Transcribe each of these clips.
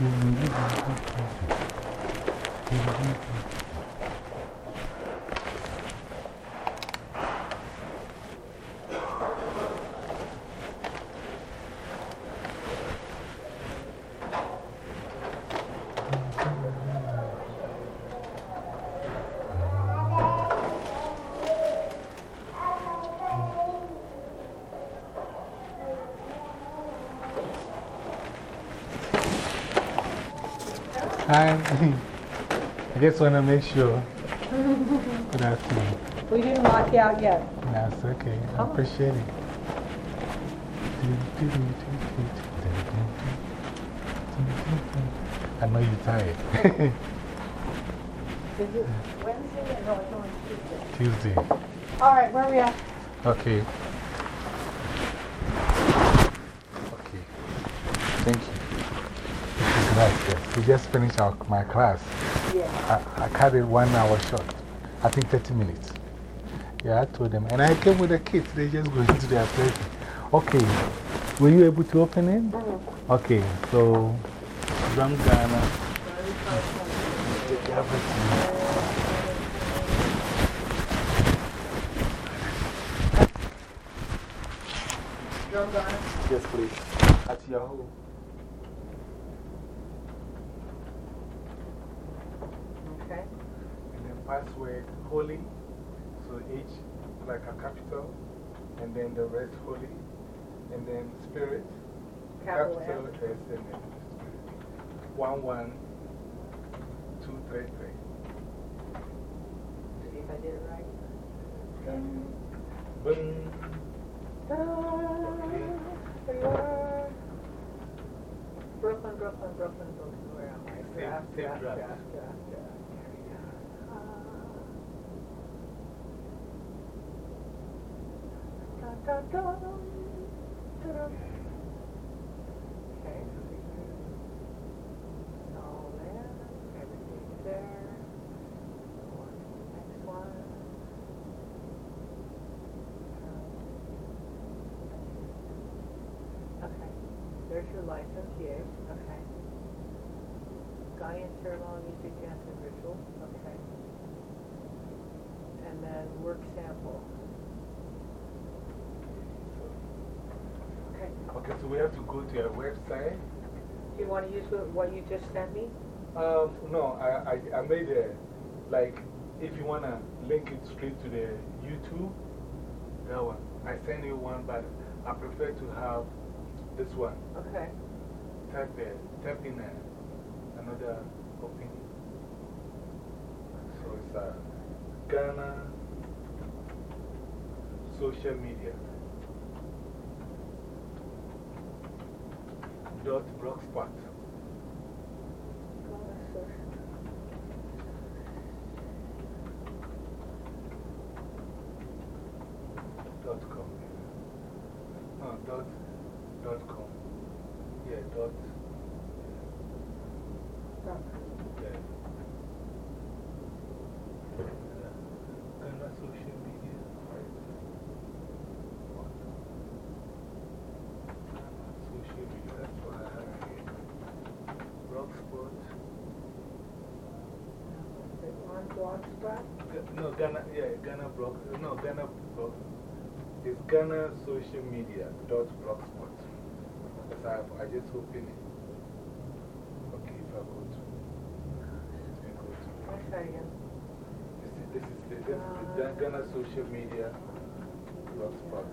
Hi. I just want to make sure. Good afternoon. We didn't lock you out yet. That's okay. I oh. appreciate it. I know you're tired. Is it Wednesday? No, it's Tuesday. Tuesday. All right, where are we at? Okay. Thank you. This is nice. Yes. We just finished our, my class. Yeah. I, I cut it one hour short. I think 30 minutes. Yeah, I told them. And I came with the kids. They just go into their place. Okay. Were you able to open it? -hmm. Okay. So, Drum Ghana. Take everything. Yes, please. At Yahoo. Okay. And then password holy. So H like a capital. And then the rest holy. And then spirit. Capital capital. S and then spirit. One, one, two, three, three. See if I did it right. Boom. Brooklyn, Brooklyn, Brooklyn, Brooklyn. Where am I? Draft, draft, draft. draft, draft, draft. There we go. Okay. There's your license, yay. Okay. Ghanaian ceremony, music, dance, and ritual. Okay. And then work sample. Okay. So we have to go to your website. Do you want to use what you just sent me? Um, no, I, I, I made a, like, if you want to link it straight to the YouTube, that one. I send you one, but I prefer to have this one. Okay. Type, the, type in a, another open. So it's a Ghana social media. Dot blogspot. Dot com. No, dot, dot com. Yeah, dot. Yeah. Ghana social media. Ghana social media, that's what I have here. Blogspot. On Blogspot? Ga- No, Ghana, yeah, Ghana blog, no, Ghana blog. It's Ghana social media dot blogspot. Because I, have- I just opened it. Okay, if I go to, me go to. Try that again. This is, this is the, this is the uh, Ghana social media blogspot.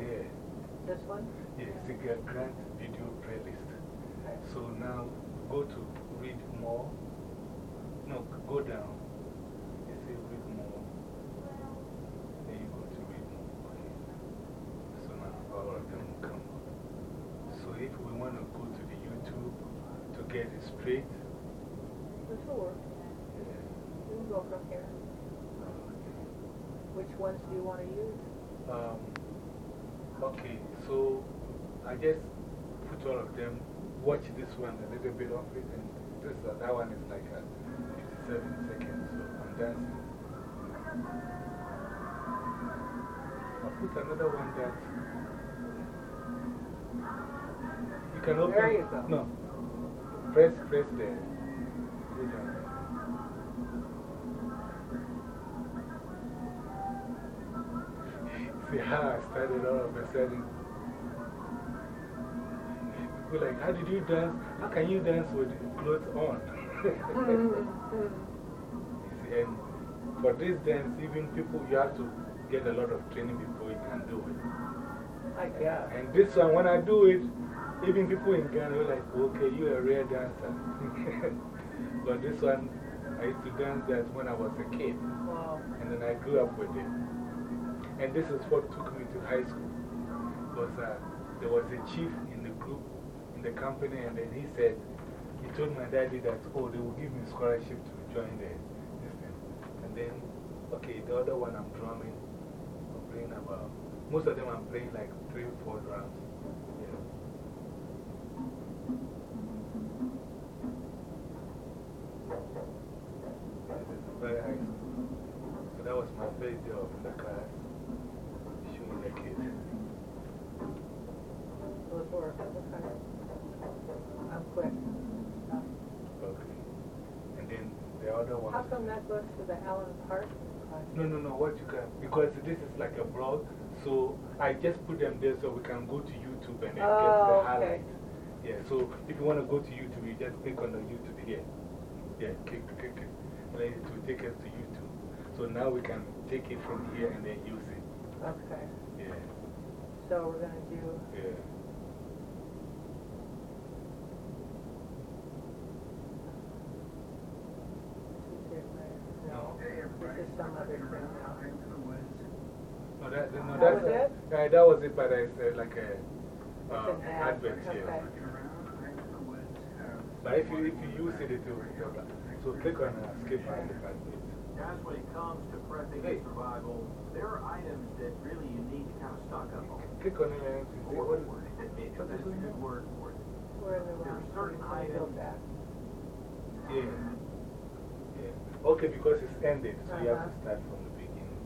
Here, This one? yeah, it's a grant video playlist. So now go to more. No, go down. You say read more. Then you go to read more. Okay. So now all of them will come. So if we want to go to the YouTube to get it straight, This will work. yeah. Go from here. Which ones do you want to use? Um, okay, so I just put all of them, watch this one, a little bit of it, and this, uh, that one is like a 57 seconds, so I'm dancing. I'll put another one that You can open. There you go. No. Press, press down. See how I started all of a sudden? People like, how did you dance? How can you dance with clothes on? And for this dance, even people, you have to get a lot of training before you can do it. I guess. And this one, when I do it, even people in Ghana are like, okay, you're a rare dancer. but this one, I used to dance that when I was a kid. Wow. And then I grew up with it. And this is what took me to high school. Because uh, there was a chief in the group, in the company, and then he said, he told my daddy that, oh, they will give me scholarship to join the, this thing. And then, okay, the other one I'm drumming, I'm playing about, most of them I'm playing like three, four drums. Yeah. Very that was my first job in the class, showing the kids. Those were, okay. I'm quick. Okay. And then the other one. How come that goes to the Alan Park? No, no, no, what you can, because this is like a blog, so I just put them there so we can go to YouTube and then get Oh, the okay. highlights. Yeah, so if you want to go to YouTube, you just click on the YouTube here. Yeah, click, click, click. And then it will take us to YouTube. So now we can take it from here and then use it. Okay. Yeah, So we're going to do, yeah. No, this is some other thing now. No, that, no, That that's, was it? Uh, that was it, but it's uh, like a uh, It's an ad, advert here. But if you, if you use it, it will help. So click on uh, skip ad advert. Guys, when it comes to prepping Hey. and survival, there are items that really you need to kind of stock up on. Click on it and see Or, what is or, it. What that's is a it? good word for it. We're the There are certain Let me go items- back. Yeah. Okay, because it's ended, so you have to Uh-huh. start from the beginning.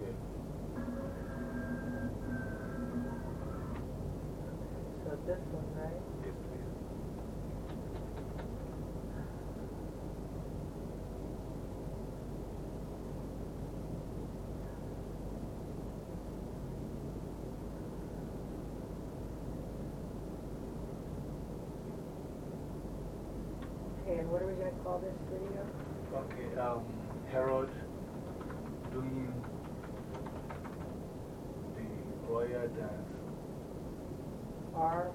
Yeah. So this one, right? Yes, please. Okay, and what are we going to call this video? Okay, um, Harold doing the royal dance. R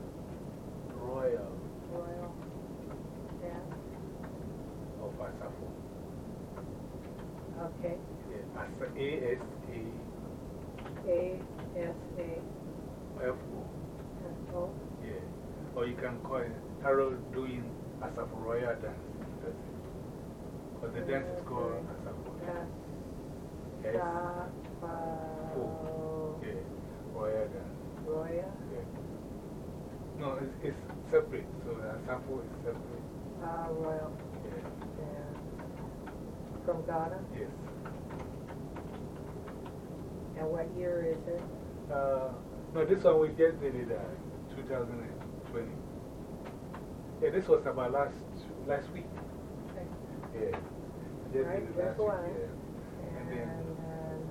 Royal Royal Dance. of Asafo. Okay. Yeah, Asa, A S A S A A F O. S O. Yeah. Or you can call it Harold doing Asafo Royal dance. That's it. Because the dance is called Asafo. S. S. Safa. Yeah. Royal dance. Roya. Yeah. No, it's, it's separate. So Asafo is separate. Ah, Royal Yeah. Dance. From Ghana. Yes. And what year is it? Uh, no, this one we just did it uh, 2020. Yeah, this was about last, last week. Okay. Yeah. Just Right, did it last week. Yeah. And And then- then,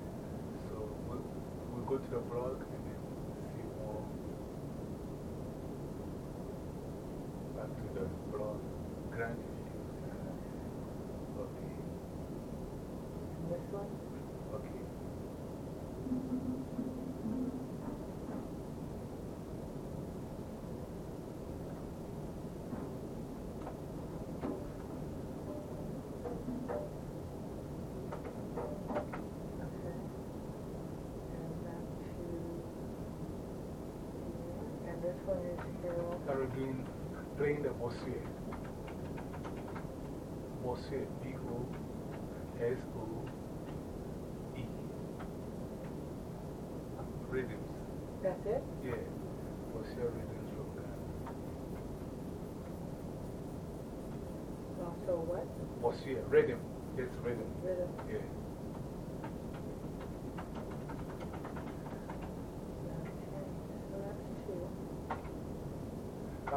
So we'll, we'll go to the blog and then see more. Back to the blog, grant videos. Okay, and this one? okay. Okay. And back to here. And this one is Harold. Started doing, playing the Bosoe. Bosoe, B O S O E. Rhythms. That's it? Yeah, Bosoe rhythms from Ghana. Also what? Bosoe, rhythm. It's rhythm. Rhythm. Yeah.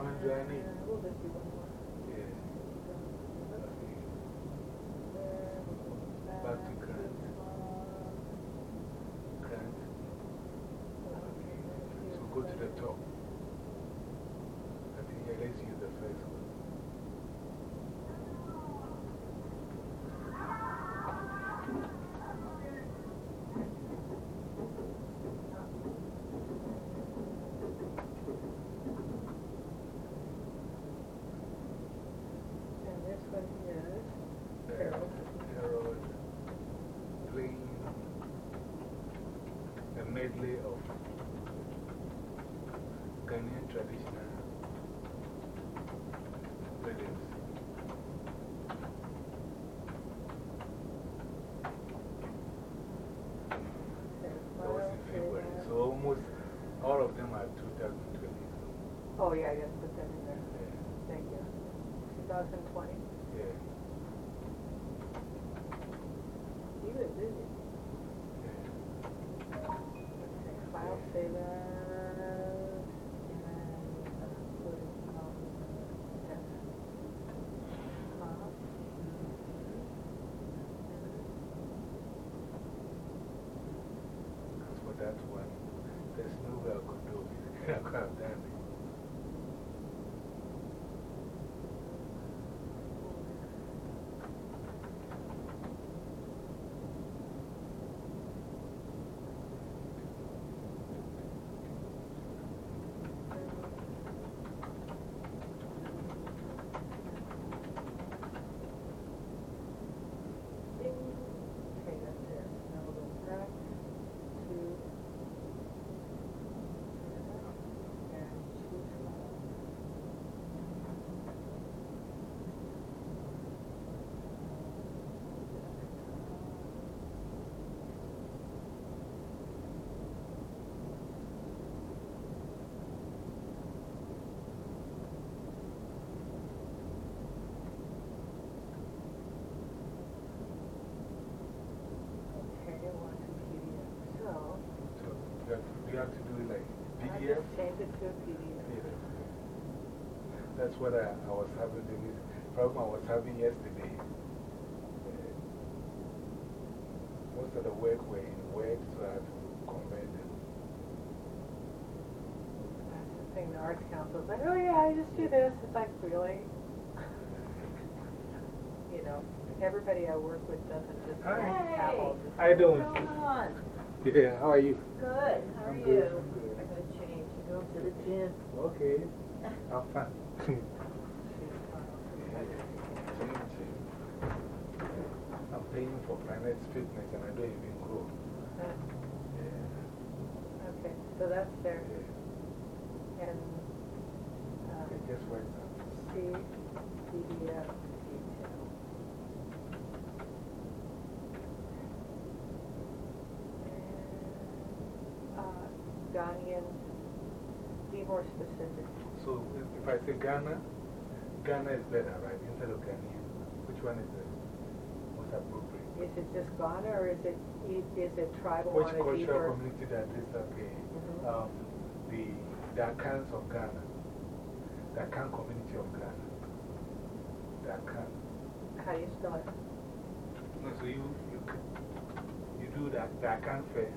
How many do That's what I, I was having the this problem I was having yesterday. Uh, most of the work were in Word, so I had to convert them. That's the thing, the Arts Council's like, oh yeah, I just do this. It's like, really? You know, everybody I work with doesn't just Hi. have all this. How you doing? What's going on? Yeah, how are you? Good. How are I'm you? good, I'm going to change and go to the gym. Okay. I'm fine. I'm paying for Planet Fitness and I don't even go. Uh, Yeah. Okay, so that's there. yeah. And uh, Okay, just wait now. C, PDF, detail. And, uh, Ghanaian, be more specific. So if, I say Ghana, Ghana is better, right? Instead of Ghanaian. Which one is appropriate? Is it just Ghana or is it, e- it tribal Which on a cultural deeper? community that is okay? Mhm. Um, the, the Akans of Ghana. The Akan community of Ghana. The Akan. How do you spell it? No, so you, you, you do that, the Akan first.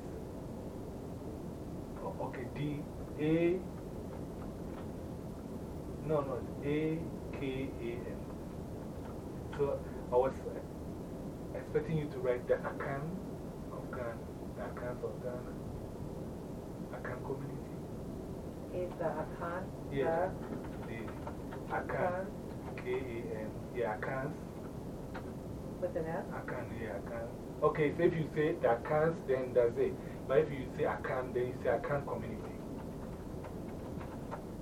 Okay, D, A, no, no, A, K, A, N. So I was expecting you to write the Akan of Ghana, the Akans of Ghana. Akan community. Is the Akan? Yeah. the Akan K A N, yeah, Akans. With an S? Akan, yeah, Akan. Okay, so if you say the Akans, then that's it. But if you say Akan, then you say Akan community.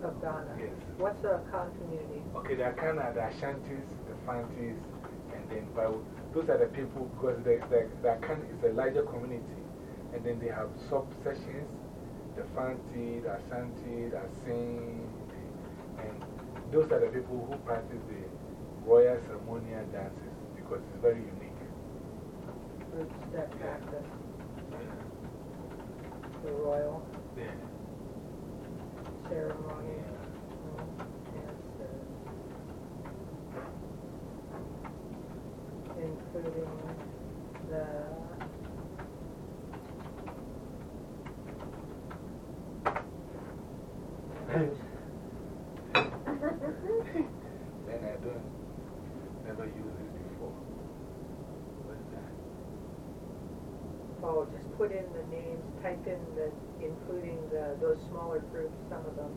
Of Ghana? Yes. What's the Akan community? Okay, the Akan are the Ashantis, the Fantis, and then but those are the people because the, the, the Akan is a larger community. And then they have subsections the Fanti, the Ashanti, the Asin, and those are the people who practice the royal ceremonial dances because it's very unique. That practice the royal Yeah. ceremony. Yeah. Mm. put in the in the, including the, those smaller groups, some of them,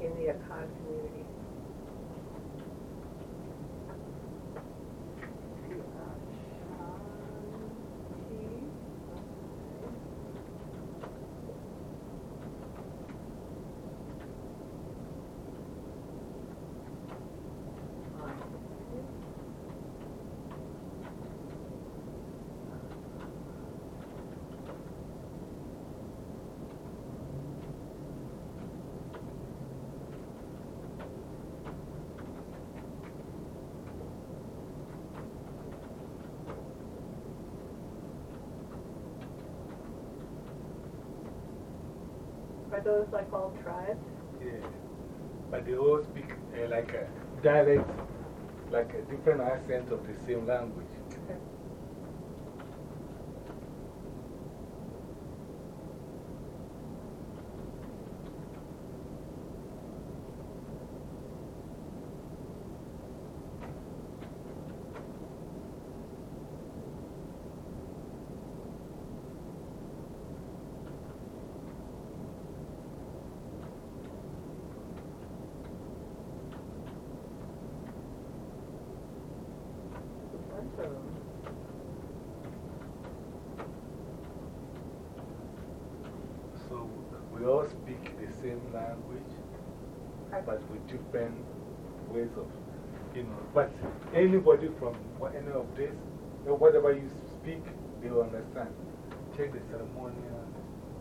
in the Akan community. Are those like all tribes? Yeah. But they all speak uh, like a dialect, like a different accent of the same language. Okay. Awesome. So we all speak the same language, but with different ways of, you know. But anybody from any of this, whatever you speak, they will understand. Check the ceremonial.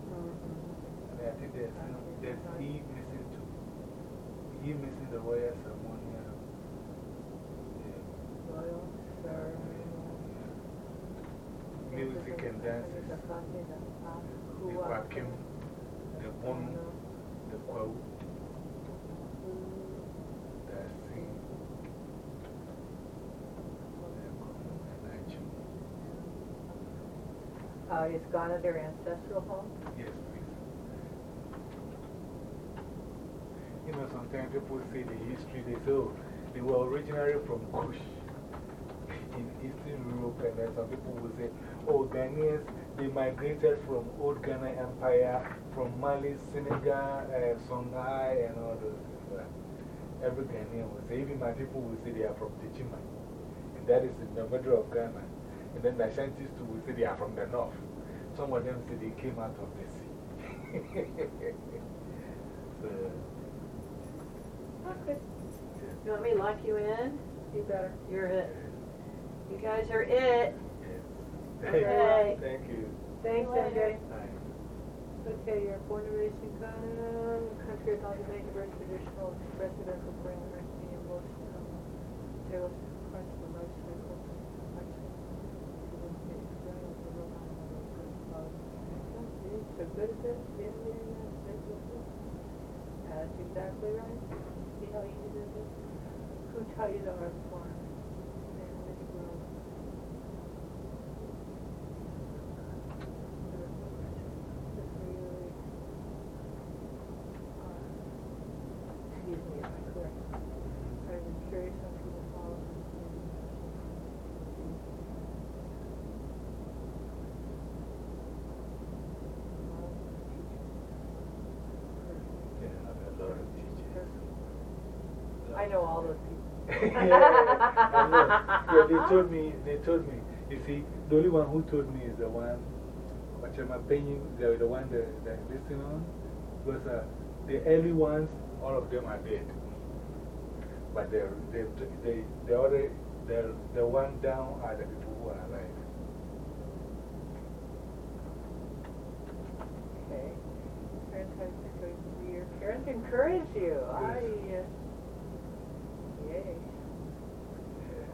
Mhm. And I think there's, you know, there's E missing too. E missing the royal ceremonial. Yeah. Royal ceremonial. Music and dances. The Kwakim, Bonu, the Sing, the Nachu. Uh, is Ghana their ancestral home? Yes, please. You know, sometimes people say the history, they say, oh, they were originally from Kush in Eastern Europe, and then some people will say, oh, Ghanaians, they migrated from old Ghana Empire, from Mali, Senegal, uh, Songhai, and all those every Ghanaian will say, even my people will say they are from Techiman, and that is in the middle of Ghana. And then the Ashantis too will say they are from the north. Some of them say they came out of the sea. so, Okay. You want me to lock you in? You better. You're it. You guys are it. Yes. Okay. Thank you. Thanks, See. MJ. Okay, you're born and raised in Ghana, country of Bangladesh, diverse traditional residential bring diversity in most tables, parts of the most critical So good at this. That's exactly right. See how easy this is? Who taught you the art form? Man, this world. This really, uh, excuse me if I correct. I've been curious how people follow this. Yeah, I have a lot of teachers. I know all those people. yeah, I know. yeah, they told me, they told me, you see, the only one who told me is the one, what am I paying, the, the one that, that listen on, because uh, the early ones, all of them are dead. But the, the, the, the other, the, the one down are the people who are alive. Okay. Parents have you. Your parents encourage you. I, uh, yay.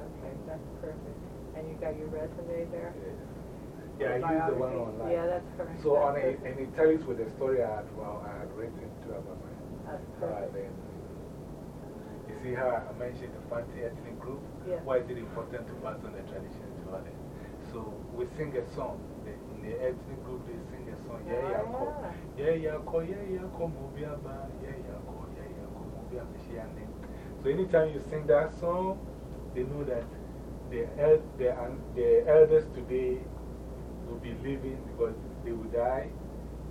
Okay, that's perfect. And you got your resume there? Yeah, I use the one online. Yeah, that's correct. So on it, and it tells with the story I had, well, I had written to about my That's perfect. then. You see how I mentioned the Fanti ethnic group? Yeah. Why is it important to pass on the tradition to others? So we sing a song. In the ethnic group, they sing a song. Yeah, yeah, ko. Ah. Yeah, yeah, ko. Yeah, yeah, ko. Mubiaba. Yeah, yeah, ko. Yeah, yeah, ko. Mubiaba. So anytime you sing that song, they know that the, el the, the elders today will be living because they will die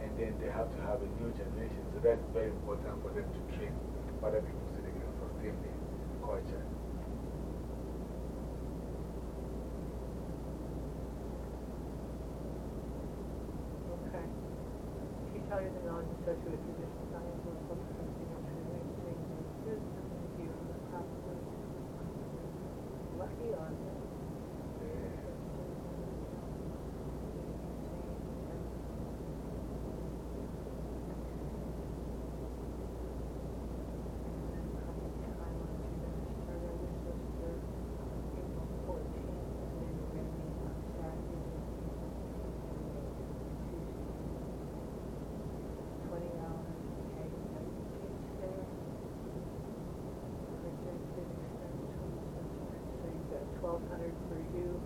and then they have to have a new generation. So that's very important for them to train other people so they can sustain their culture. Okay. Tell you the knowledge associated with traditional science or public safety and training, training, and good community on the probably. Lucky on them. Twenty hours, okay, and teach there. Projected expense twenty so you've got twelve hundred for you,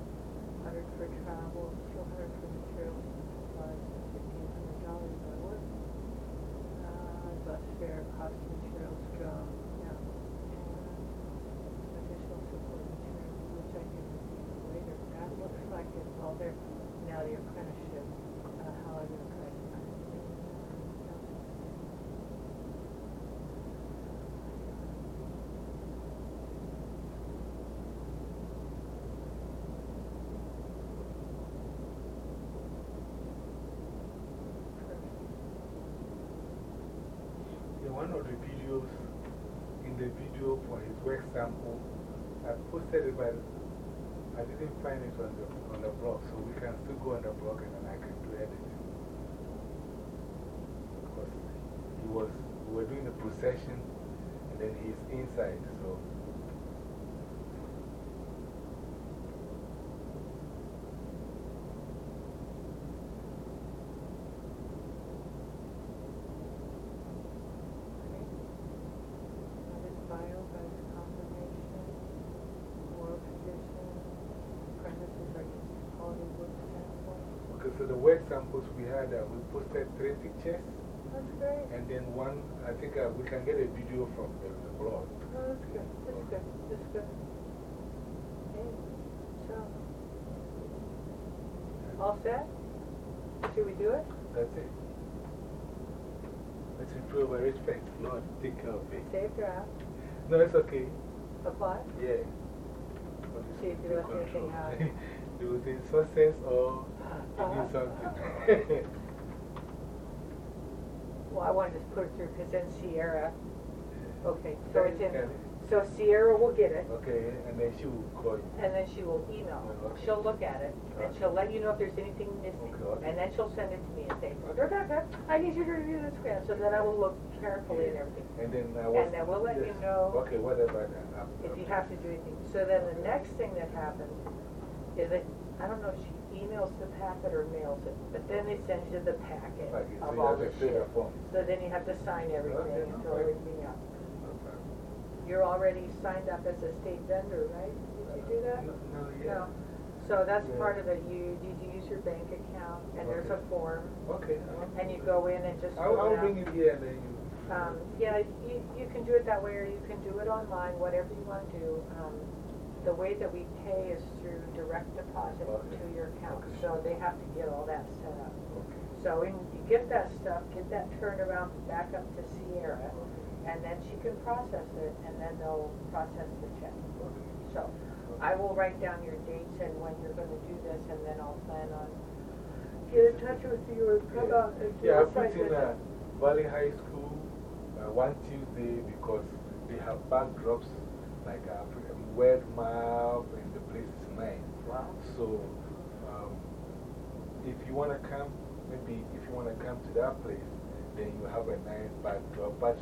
hundred for travel, two hundred for materials and supplies, fifteen hundred dollars by work. Uh, bus fare, cost of materials, job, yeah. And additional support materials, which I can review later. That looks like it's all there. Now the apprenticeship, uh, how I look like. In one of the videos, in the video for his work sample, I posted it, but I didn't find it on the, on the blog, so we can still go on the blog and then I can do editing. Because he was, we were doing the procession and then he's inside, so. That is bio, that is confirmation, oral tradition, apprentices are quality work sample. Okay, so the work samples we posted three pictures. That's great. And then one, I think uh, we can get a video from the, the blog. Oh, that's good, that's good, that's good. Okay, so. All set? Should we do it? That's it. Let's improve our respect. Lord, take care of it. Save draft, No, it's okay. apply? Yeah. See if you left anything out. Do the success or. do something. Well, I wanted to just put it through, because then Sierra, okay, so it's in, so Sierra will get it. Okay, and then she will call you. And then she will email, Okay. she'll look at it, and she'll let you know if there's anything missing. Okay. And then she'll send it to me and say, Rebecca, I need you to review this grant, so then I will look carefully and everything. And then I was. And then we'll let you know Okay, whatever. If you have to do anything. So then the next thing that happens is that, I don't know if she emails the packet or mails it, but then they send you the packet so of you all the shit. form. So then you have to sign everything Okay, and fill everything problem. You're already signed up as a state vendor, right? Did you do that? No, yeah. No. So that's Yeah. part of it, you, did you use your bank account? And there's a Okay. form, Okay. I'll- and you go in and just I'll, fill I'll bring it here and then you. Um, yeah, you, you can do it that way, or you can do it online, whatever you want to do. Um, the way that we pay is through direct deposit to your account, so they have to get all that set up. So when you get that stuff, get that turned around back up to Sierra, and then she can process it, and then they'll process the check. Okay. So, I will write down your dates and when you're gonna do this, and then I'll plan on, get in touch with you or come out and do Yeah, I a put in uh, Valley High School uh, one Tuesday because they have backdrops like a word map and the place is nice. Wow. So, um, if you want to come, maybe if you want to come to that place, then you have a nice backdrop. But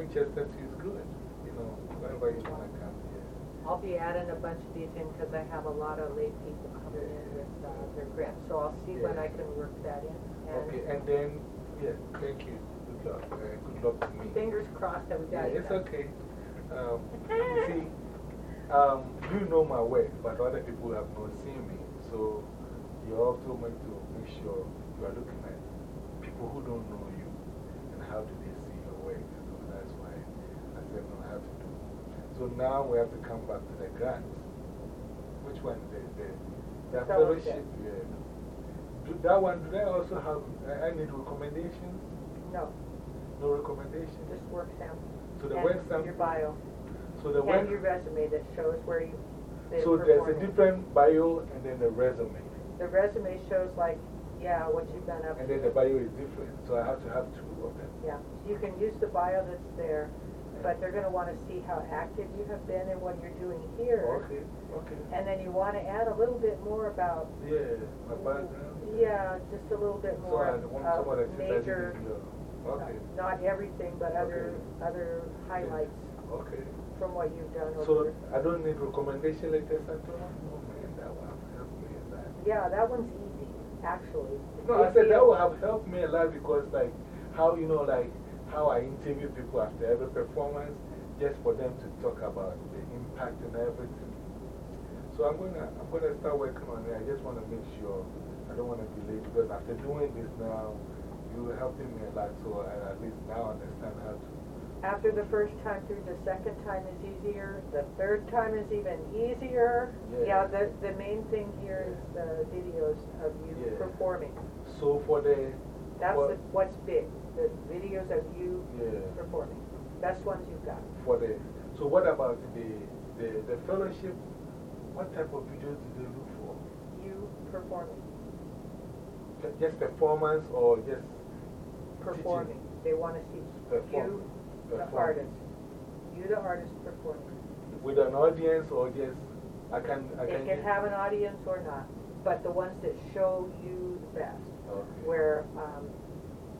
Winchester is good. You know, wherever you want to come. Yeah. I'll be adding a bunch of these in because I have a lot of late people coming in with uh, their grants, so I'll see when I can work that in. Okay, and then, yeah, thank you. Good luck. Uh, good luck to me. Fingers crossed that we Yeah, it it's done. okay. Um, see, um, you know my work, but other people have not seen me. So you also want to make sure you are looking at people who don't know you and how do they see your work. So that's why I said, no, I have to do. So now we have to come back to the grants. Which one? The, the, the Fellowship. Yeah. do that one, do they also have, I I recommendations? No, No recommendations? just work sample. So the work sample, Your bio, so the and your resume that shows where you. been so there's a different bio and then the resume. The resume shows like, yeah, what you've done up to. And then the bio is different, so I have to have two of them. Yeah, you can use the bio that's there, but they're gonna wanna see how active you have been and what you're doing here. Okay, okay. And then you wanna add a little bit more about, Yeah, my background. yeah, just a little bit So more I of want someone that major, Okay, not everything, but other, other highlights okay. From what you've done So. I don't need recommendation letters at all? Man, that will have helped me a lot. Yeah, that one's easy, actually. No, I said that will have helped me a lot because, like, how, you know, like, how I interview people after every performance, just for them to talk about the impact and everything. So I'm gonna, I'm gonna start working on it. I just wanna make sure I don't wanna be late because after doing this now, you're helping me a lot, so I at least now understand how to. After the first time through, the second time is easier, the third time is even easier. Yeah. Yeah, the, the main thing here is the videos of you Yeah. performing. So for the, That's Well- the, what's big, the videos of you yeah, performing. Best ones you've got. for the, so what about the, the, the fellowship? What type of videos do they look for? You performing, Ju- Just performance or just performing. They want to see Perform- you, the artist. You, the artist, performing. with an audience or just, I can, I can. It can have an audience or not, but the ones that show you the best. Okay. Where um,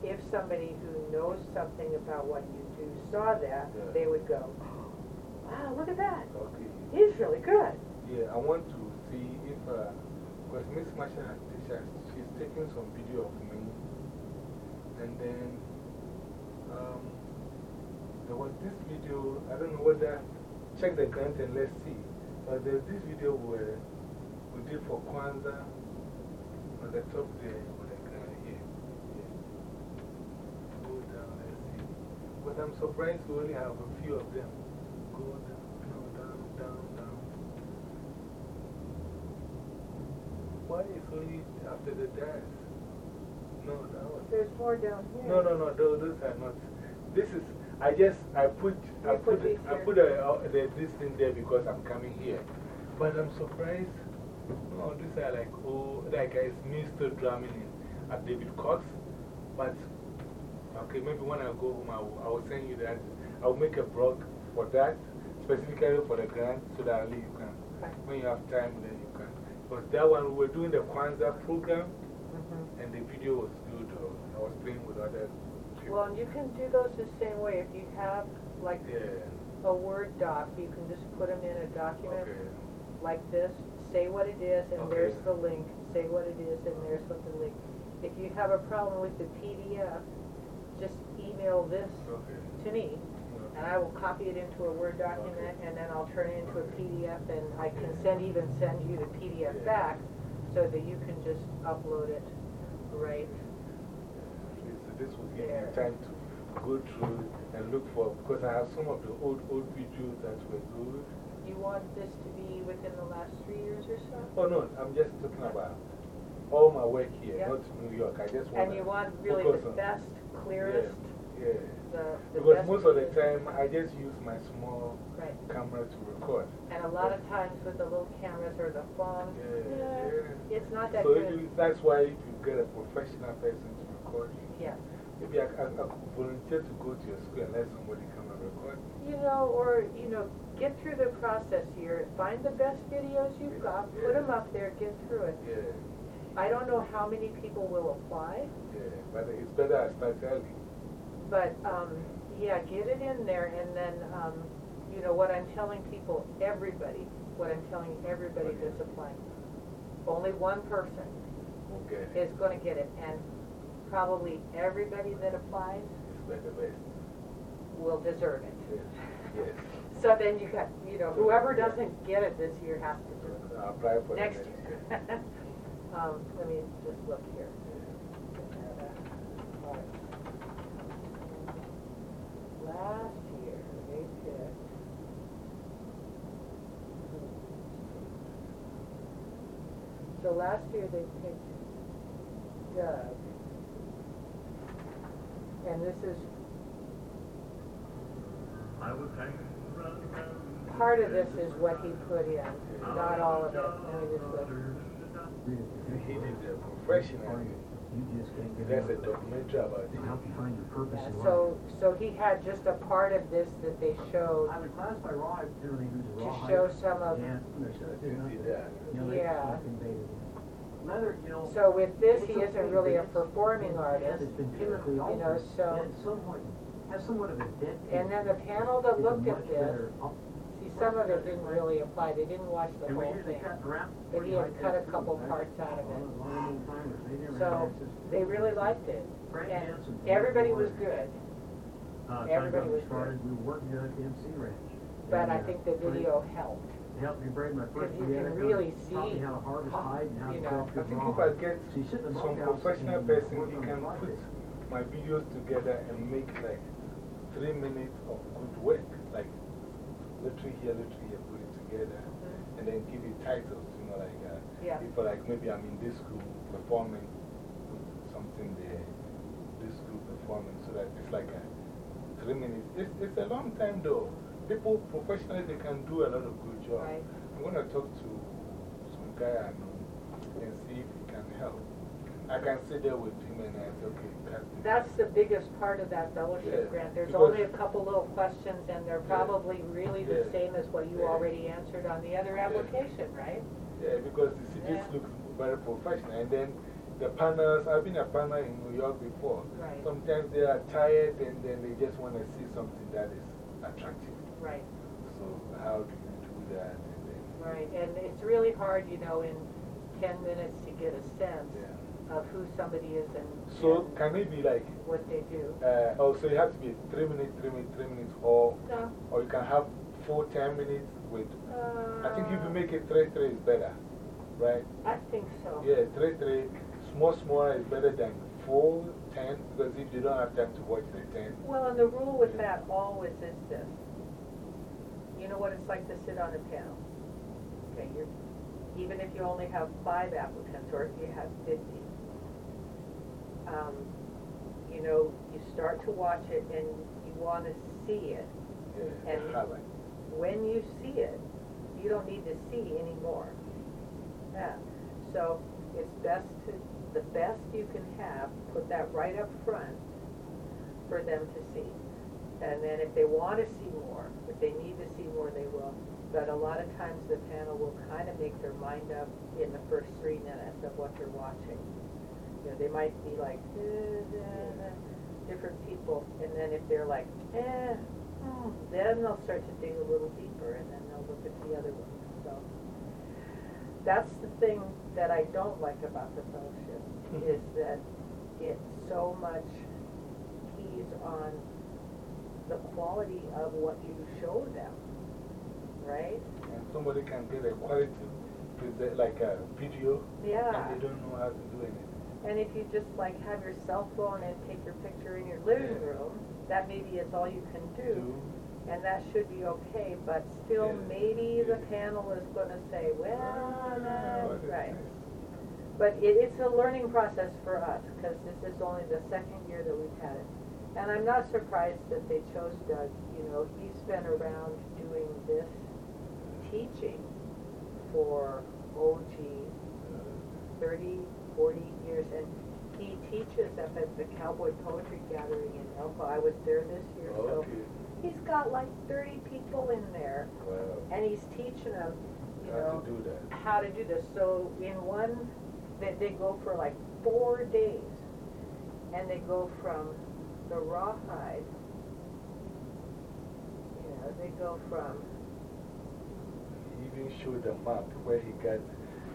if somebody who knows something about what you do saw that, Yeah. they would go, wow, look at that. Okay. He's really good. Yeah, I want to see if, because Miss Masha has she's taking some video of me. And then um, there was this video, I don't know whether, check the grant and let's see. But there's this video where we did for Kwanzaa on the top there with the grant here. Yeah. Go down, let's see. But I'm surprised we only have a few of them. Go down, no, down, down, down. Why is only after the dance? No, that was. There's more down here. No, no, no, those, those are not. This is, I just, I put, I put, I put a, uh, the, this thing there because I'm coming here. But I'm surprised. No, these are like, oh, like it's me still drumming in at David Cox. But, okay, maybe when I go home, I will, I will send you that. I'll make a blog for that, specifically for the grant, so that at least you can, when you have time, then you can. Because that one, we were doing the Kwanzaa program. Mhm. And the video was good. I was playing with other Well, you can do those the same way. If you have like yeah. a Word doc, you can just put them in a document Okay. like this, say what it is, and there's the link. Say what it is, and there's what the link. If you have a problem with the PDF, just email this Okay. to me, and I will copy it into a Word document, and then I'll turn it into a PDF, and I can send, even send you the PDF back, so that you can just upload it right. So this will give me time to go through and look for, because I have some of the old, old videos that were good. You want this to be within the last three years or so? Oh, no, I'm just talking about all my work here, Yeah. not New York. I just want And you want really the best, clearest, Yeah. the, the Because most of the time, I just use my small Right. camera to record. And a lot of times with the little cameras or the phones, Yeah, yeah. it's not that So good. you, that's why if you get a professional person to record you, Yeah. maybe I, I, I could volunteer to go to your school and let somebody come and record. You know, or, you know, get through the process here. Find the best videos you've got, put them up there, get through it. Yeah, I don't know how many people will apply, yeah. But it's better I start early. but, um, yeah, get it in there and then, um, you know, what I'm telling people, everybody, what I'm telling everybody that's applying, only one person it. is gonna get it, and probably everybody that applies It's the best. will deserve it. Yes. yes. So then you got, you know, whoever doesn't get it this year has to do it I'll apply for the next year. Um, let me just look here. Last year, they picked. So last year they picked Doug. And this is, part of this is what he put in, not all of it. Let me just look. He did the professional. You just That's a enough. documentary about It'll help you find your purpose Yeah. So, so he had just a part of this that they showed I would classify raw, generally who's to show some of, Yeah, there's, there's You see nothing, that? you know, they Yeah. Nothing better than. Leather, you so with this, he isn't really a performing artist. It's been chemically You know, altered, so- and somewhat, has somewhat of a dead. And then the panel that looked at this, see, some of it didn't really apply, they didn't watch the And we whole usually thing. cut around. But he had cut a couple parts out of it. So, they really liked it. And everybody was good, Uh, everybody was started, we were working at the MC ranch. but I uh, think the video helped. Helped me break my first. Because you can really Taught me see how to harvest hide and how you know, I good think if I get So you sit in the some professional person, he can put my videos together and make like three minutes of good work. Like literally here, literally here, put it together. And then give it titles, you know, like uh, Yeah. if like maybe I'm in this school performing, put something there, this school performing, so that it's like a three minutes. It's, it's a long time though. People professionally, they can do a lot of good job. Right. I'm going to talk to some guy I know and see if he can help. I can sit there with him and say, okay, cut. That's the biggest part of that fellowship grant. There's because- only a couple little questions and they're probably really the same as what you already answered on the other application, right? Yeah, because you see, this Yeah. looks very professional. And then the panels, I've been a panel in New York before. Right. Sometimes they are tired and then they just want to see something that is attractive. Right, So, how do you do that? And then, right. And it's really hard, you know, in ten minutes to get a sense yeah. of who somebody is and, So, and can it be like, what they do. uh, oh, so it has to be three minutes, three minutes, three minutes, or, No. or you can have four, ten minutes with. I think if you Uh, make it three, three is better, right? I think so. Yeah, three, three, small, small is better than four, ten, because if you don't have time to watch the ten. Well, and the rule with that always is this. You know what it's like to sit on a panel? Okay, you're, even if you only have five applicants, or if you have fifty. Um, you know, you start to watch it and you wanna see it. And- When you see it, you don't need to see anymore. Yeah, so it's best to, the best you can have, put that right up front for them to see. And then if they wanna see more, if they need to see more, they will. But a lot of times the panel will kinda make their mind up in the first three minutes of what they're watching. You know, they might be like, eh, eh, different people, and then if they're like, eh, hmm, then they'll start to dig a little deeper, and then they'll look at the other ones, so. That's the thing that I don't like about the fellowship, is that it so much keys on the quality of what you show them, right? And somebody can get a quality, present, like a video, Yeah. and they don't know how to do anything. And if you just like have your cell phone and take your picture in your living room, that maybe is all you can do. And that should be okay, but still Yeah. maybe the panel is gonna say, well, what no, right. But it, it's a learning process for us, because this is only the second year that we've had it. And I'm not surprised that they chose Doug, you know, he's been around doing this teaching for, oh gee, 30, 40 years, and he teaches up at the Cowboy Poetry Gathering in Elko. I was there this year, so Okay, he's got like 30 people in there, well, and he's teaching them, you how know, to do that. how to do this. So in one, they, they go for like four days, and they go from the rawhide, you know, they go from He even showed the map where he got,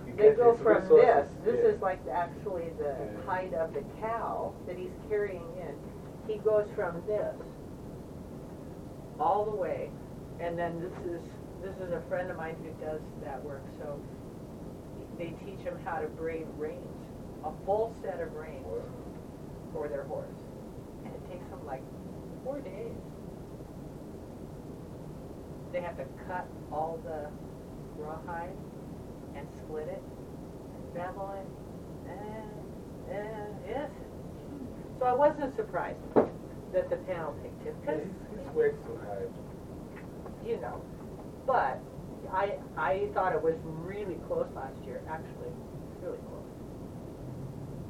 he They got go from resources. this, this Yeah. is like actually the Yeah. hide of the cow that he's carrying in. He goes from this all the way, and then this is, this is a friend of mine who does that work, so they teach him how to braid reins, a full set of reins for their horse. And it takes them like four days. They have to cut all the rawhide and split it and bevel it. And Yeah, yes. So I wasn't surprised that the panel picked him, because, He's he's worked so hard. you know, but I, I thought it was really close last year, actually, really close.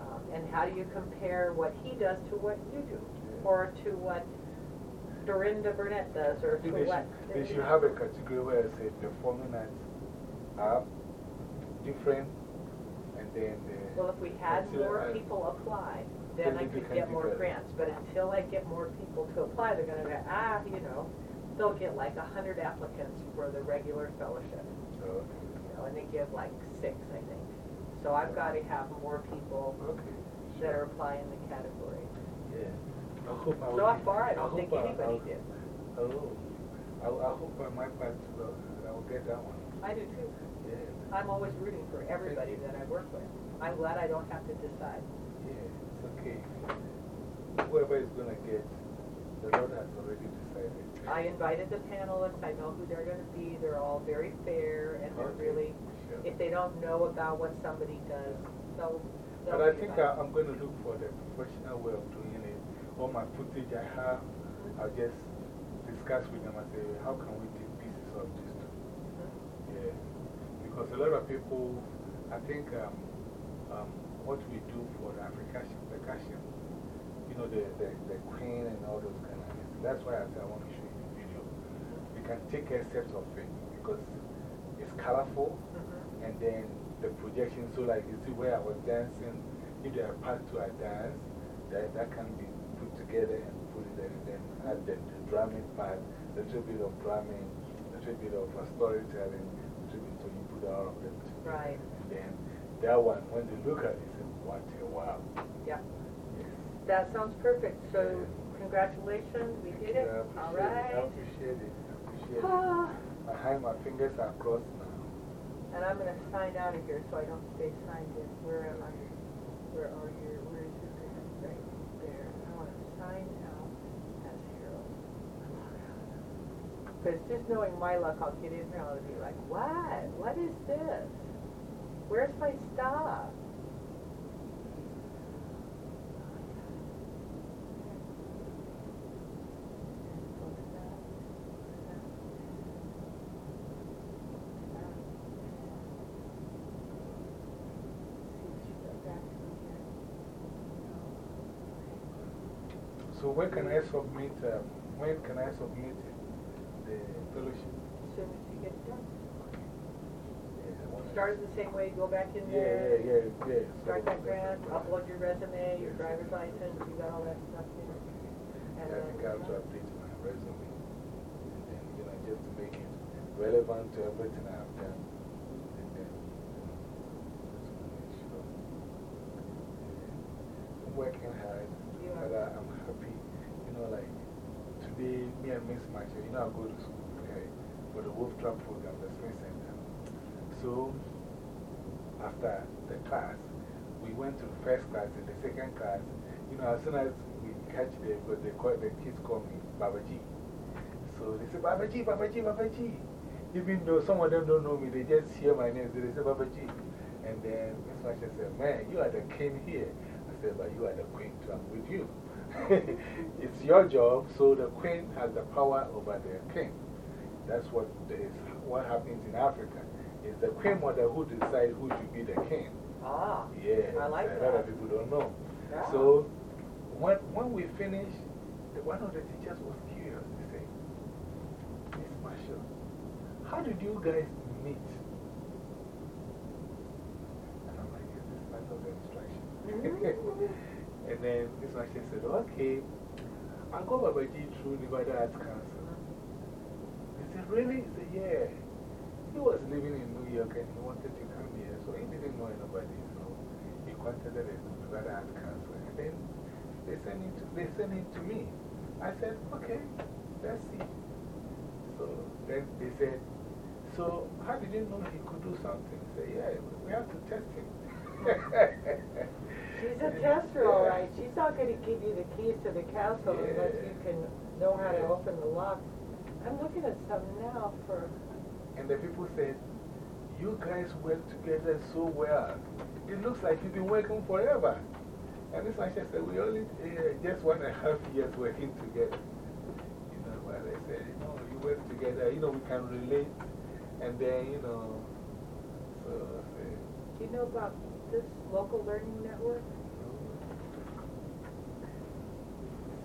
Um, And how do you compare what he does to what you do? Or to what Dorinda Burnett does, or to they what? should, they should have a category where it says performing arts are different and then the. Well, if we had more people apply, then I could get more grants. But until I get more people to apply, they're gonna go, ah, you know, they'll get like a hundred applicants for the regular fellowship. Oh, you know, and they give like six, I think. So I've got to have more people Okay. Okay. that are applying the category. I hope I. So far, I don't think I- anybody I'll- did. Oh. I, I hope on my part uh, I will get that one. I do too. Yeah. I'm always rooting for everybody that I work with. I'm glad I don't have to decide. Yeah, it's okay. Whoever is going to get, the Lord has already decided. I invited the panelists, I know who they're gonna be, they're all very fair and they're Okay, really, sure. if they don't know about what somebody does, they'll. But I think I, I'm going to look for the professional way of doing it. All my footage I have, I'll just discuss with them and say, how can we take pieces of this too? Yeah. Because a lot of people, I think um, um, what we do for the African percussion, you know, the, the, the queen and all those kind of things. That's why I said I want to show you the video. You can take excerpts of it because it's colorful Mhm. and then the projection. So, like you see where I was dancing, if there are parts to a dance, that, that can be together and put it there and then add the, the drumming part, a little bit of drumming, a little bit of storytelling, a little bit, so you put all of them together. Right. And then that one, when they look at it, they say, what a wow. Yeah, Yes. that sounds perfect. So congratulations, we did it. Yeah, I All appreciate it. I appreciate it. I appreciate it. Ah, Behind my fingers are crossed now. And I'm gonna sign out of here so I don't stay signed in. Where am I? Where are you? Where is your pen? Right there. I wanna sign out as Harold. Because just knowing my luck, I'll get in here and I'll be like, what? What is this? Where's my stuff? So where can I submit, uh, when can I submit the fellowship? As soon you get done. Yeah, Start it the same way, go back in there. yeah, yeah, yeah. Start that grant, upload your resume, your driver's license, you got all that stuff there. And I think I have to uh, update my resume. And then, you know, just to make it relevant to everything I've done. And then, you know, just to make sure. I'm working hard, but I'm happy. You know, like today, me and Miss Marshall, you know, I go to school for the Wolf Trap program, the Spring Center. So, after the class, we went to first class and the second class. You know, as soon as we catch the, but they call, the kids call me Babaji. So they say, Babaji, Babaji, Babaji. Even though some of them don't know me, they just hear my name, so they say Babaji. And then Miss Marshall said, Man, you are the king here. I said, But you are the queen too, I'm with you. it's your job, so the queen has the power over the king. That's what, is, what happens in Africa. It's the queen mother who decides who should be the king. Ah, Yeah, I like a lot that. of people don't know. Yeah. So, when, when we finished, the, one of the teachers was curious. He said, Miss Marshall, how did you guys meet? And I'm like, this part of the instruction. Mm-hmm. and then Miss Marshall said, okay, go Babaji through Nevada Arts Council. He said, really? He said, yeah. He was living in New York and he wanted to come here, so he didn't know anybody. So he contacted the Nevada Arts Council and then they sent it to, they sent it to me. I said, okay, let's see. So then they said, so how did you know he could do something? I said, yeah, we have to test him. She's a tester, all right. She's not going to give you the keys to the castle unless you can know how to open the lock. I'm looking at some now for. And the people said, You guys work together so well. It looks like you've been working forever. And this one, she said, we only uh, just one and a half years working together. You know, but I said, you know, you work together, you know, we can relate. And then, you know, so Do you know about this local learning network?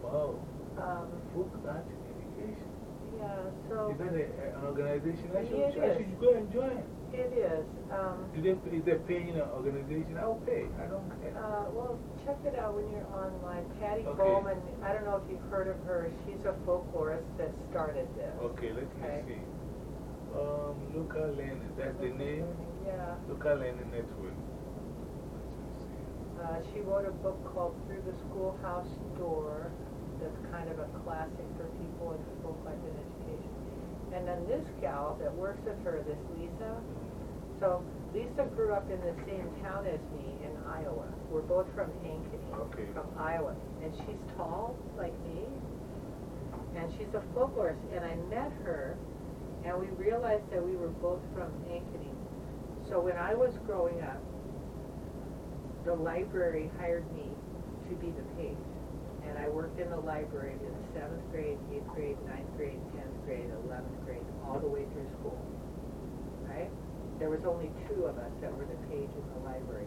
Wow, Um, folk art education. yeah, so Is that a, an organization? I should, I is. should go and join. it is. Um, Do they, is they paying an organization? I'll pay. I don't care. uh, well, check it out when you're online. Paddy Okay. Bowman, I don't know if you've heard of her. She's a folklorist that started this. Okay, let me Okay. see. Um, local learning, that's the name? Yeah. Local Learning Network. Uh, she wrote a book called Through the Schoolhouse Door that's kind of a classic for people in life and education. And then this gal that works with her, this Lisa, so Lisa grew up in the same town as me in Iowa. We're both from Ankeny, Okay. from Iowa. And she's tall, like me, and she's a folklorist. And I met her, and we realized that we were both from Ankeny. So when I was growing up, the library hired me to be the page. And I worked in the library in seventh grade, eighth grade, ninth grade, tenth grade, eleventh grade, all the way through school. Right? There was only two of us that were the page in the library.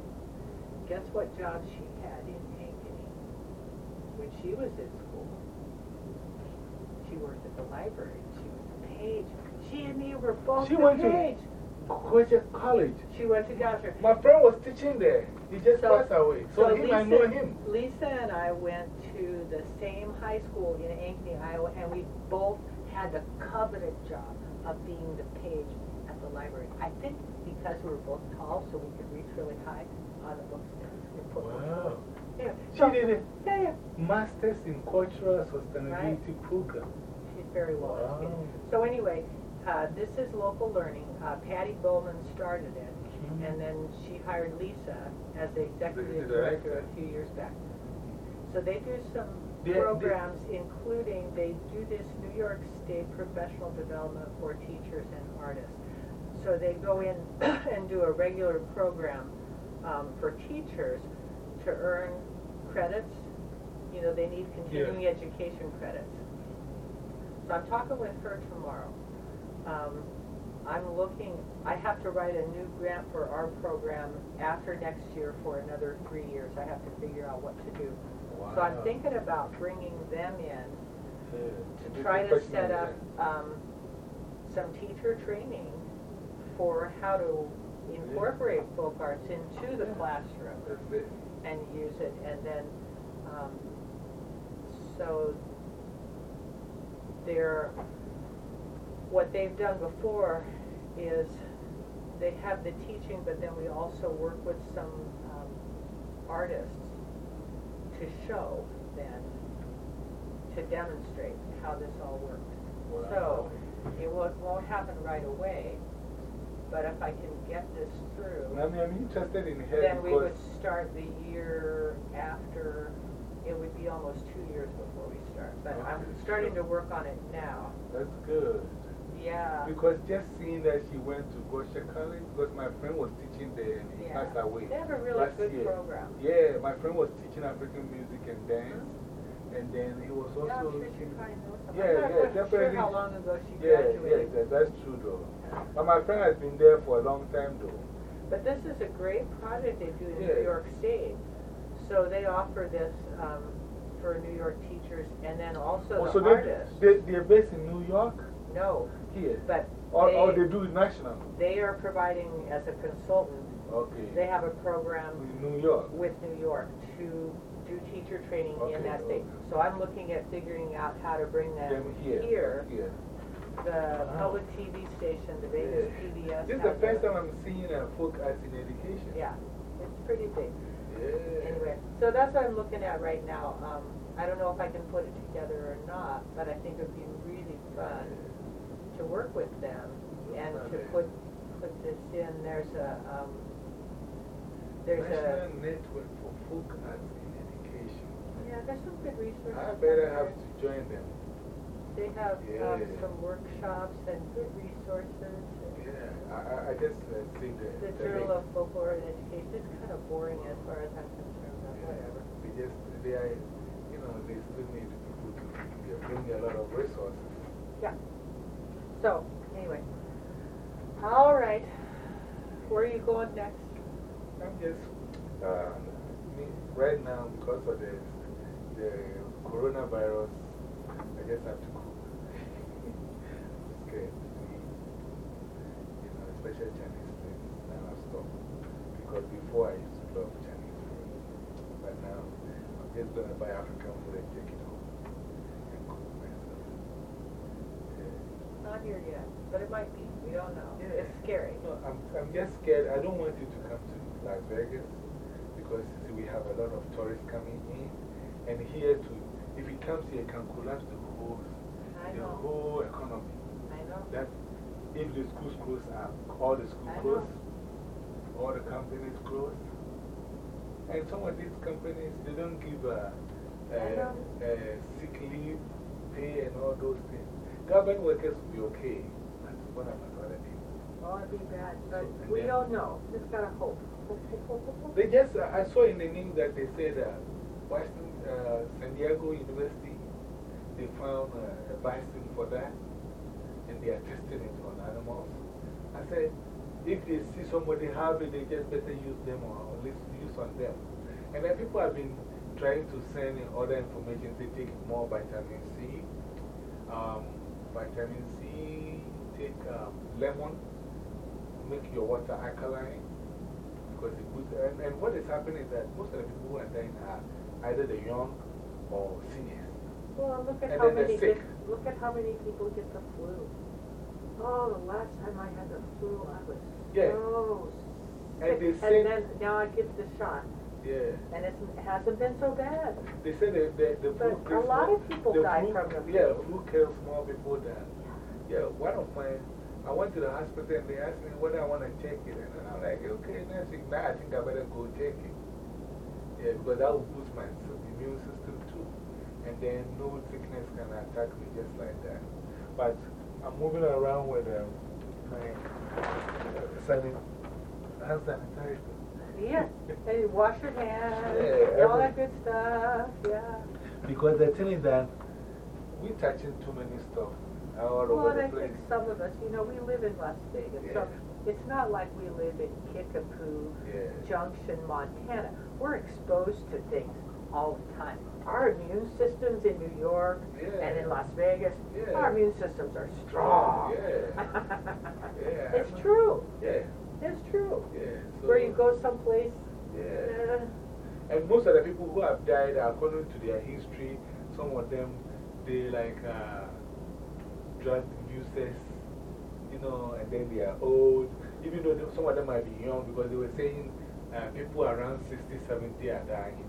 Guess what job she had in Ankeny when she was in school? She worked at the library. She was the page. She and me were both She the went to- Collegiate College. She went to Goucher. My friend was teaching there. He just So- passed away. So, him, I know him. Lisa and I went to the same high school in Ankeny, Iowa, and we both had the coveted job of being the page at the library. I think because we were both tall, so we could reach really high on the bookstands. and put books Wow. Yeah, She so- did a Yeah, yeah. master's in cultural sustainability program. She's very well Wow. So anyway, uh, this is local learning. Uh, Paddy Bowman started it, Mhm. and then she hired Lisa as the executive The director director. a few years back. So they do some They- they- programs, including, they do this New York State professional development for teachers and artists. So they go in and do a regular program um, for teachers to earn credits. You know, they need continuing education credits. So I'm talking with her tomorrow. Um, I'm looking, I have to write a new grant for our program after next year for another three years. I have to figure out what to do. So I'm thinking about bringing them in to try to set up um, some teacher training for how to incorporate folk arts into the classroom and use it, and then, um, so they're, what they've done before is they have the teaching, but then we also work with some, um, artists to show then, to demonstrate how this all works. So, it won't, won't happen right away, but if I can get this through I mean, I'm interested in her then we would start the year after, it would be almost two years before we start. But I'm Okay, starting to work on it now. that's good. Yeah. Because just seeing that she went to Goucher College, because my friend was teaching there and he Yeah. passed away. They have a really good year. program. Yeah, my friend was teaching African music and dance. And then he was also. Yeah, I'm sure she probably knows something. Yeah, I'm yeah, not quite definitely. sure how long ago she Yeah, yeah, graduated. that, that's true though. But my friend has been there for a long time though. But this is a great project they do in New York State. So they offer this um, for New York teachers and then also Oh, the so artists. they, they're based in New York? No, Here? but Or, they, or they do it national? they are providing as a consultant, Okay. they have a program in New York? with New York to do teacher training in that state. okay. So I'm looking at figuring out how to bring them Them here? here. Here. The Wow. public TV station, the Vegas Yeah. PBS. This is the first time I'm seeing a folk arts in education. Yeah, it's pretty big. Yeah. Anyway, so that's what I'm looking at right now. Um, I don't know if I can put it together or not, but I think it'd be really fun to work with them and to put, put this in. There's a, um, there's a, National Network for Folk Arts in Education. yeah, there's some good resources. I better there. have to join them. They have um, Yeah. some workshops and good resources. Yeah, I, I, just uh, see the. The Journal of Folklore and Education, is kind of boring as far as I'm concerned, but whatever. They just, they are, you know, they still need people to bring a lot of resources. So, anyway. All right. Where are you going next? I'm just, uh, right now, because of the, the coronavirus, I just have to cook. Eat, you know, especially Chinese things. Now I've stopped. Because before I used to love Chinese food. But now, I'm just going to buy African food and take it home and cook myself. Yeah. Not here yet, but it might be. We don't know. Yeah. It's scary. No, I'm, I'm just scared. I don't want you to come to Las Vegas because see, we have a lot of tourists coming in. And here, too, if he comes here, it can collapse the whole, I the know. whole economy. I know. That if the schools close up, all the schools close, all the companies close. And some of these companies, they don't give a, a, a sick leave pay and all those things. Government workers will be okay. But what about other people? Oh, it'd be bad, but So, we don't know. Just gotta hope. They just, uh, I saw in the news that they said uh, Washington, uh, San Diego University, they found uh, a vaccine for that and they are testing it on animals. I said, if they see somebody have it, they just better use them or at least use on them. And then people have been trying to send in other information to take more vitamin C, um, vitamin C, take um, lemon, make your water alkaline. Because it puts, and, and what is happening is that most of the people who are dying are either the young or seniors. Well, look at And how many get, look at how many people get the flu. Oh, the last time I had the flu, I was Yeah. so And sick. they say- and then now I get the shot, Yeah. and it's, it hasn't been so bad. They say the, the, the flu But a kills lot of people die flu- from the flu. Yeah, flu kills more people than. Yeah, one of my, I went to the hospital and they asked me whether I want to take it. And I'm like, okay, week, now I think I better go take it. Yeah, because that will boost my immune system too. And then no sickness can attack me just like that. But I'm moving around with um, my uh, sanit hand sanitizer. Yeah, and you wash your hands, Yeah, all that good stuff, yeah. Because the thing is that we're touching too many stuff all Well, over and the I place. think some of us, you know, we live in Las Vegas, so it's not like we live in Kickapoo, Yeah. Junction, Montana. We're exposed to things all the time. Our immune systems in New York and in Las Vegas, our immune systems are strong. Yeah, It's true, Yeah, it's true. yeah. So, Where you go someplace, Yeah. uh, And most of the people who have died, according to their history, some of them, they like uh, drug users, you know, and then they are old. Even though some of them might be young, because they were saying uh, people around 60, 70 are dying,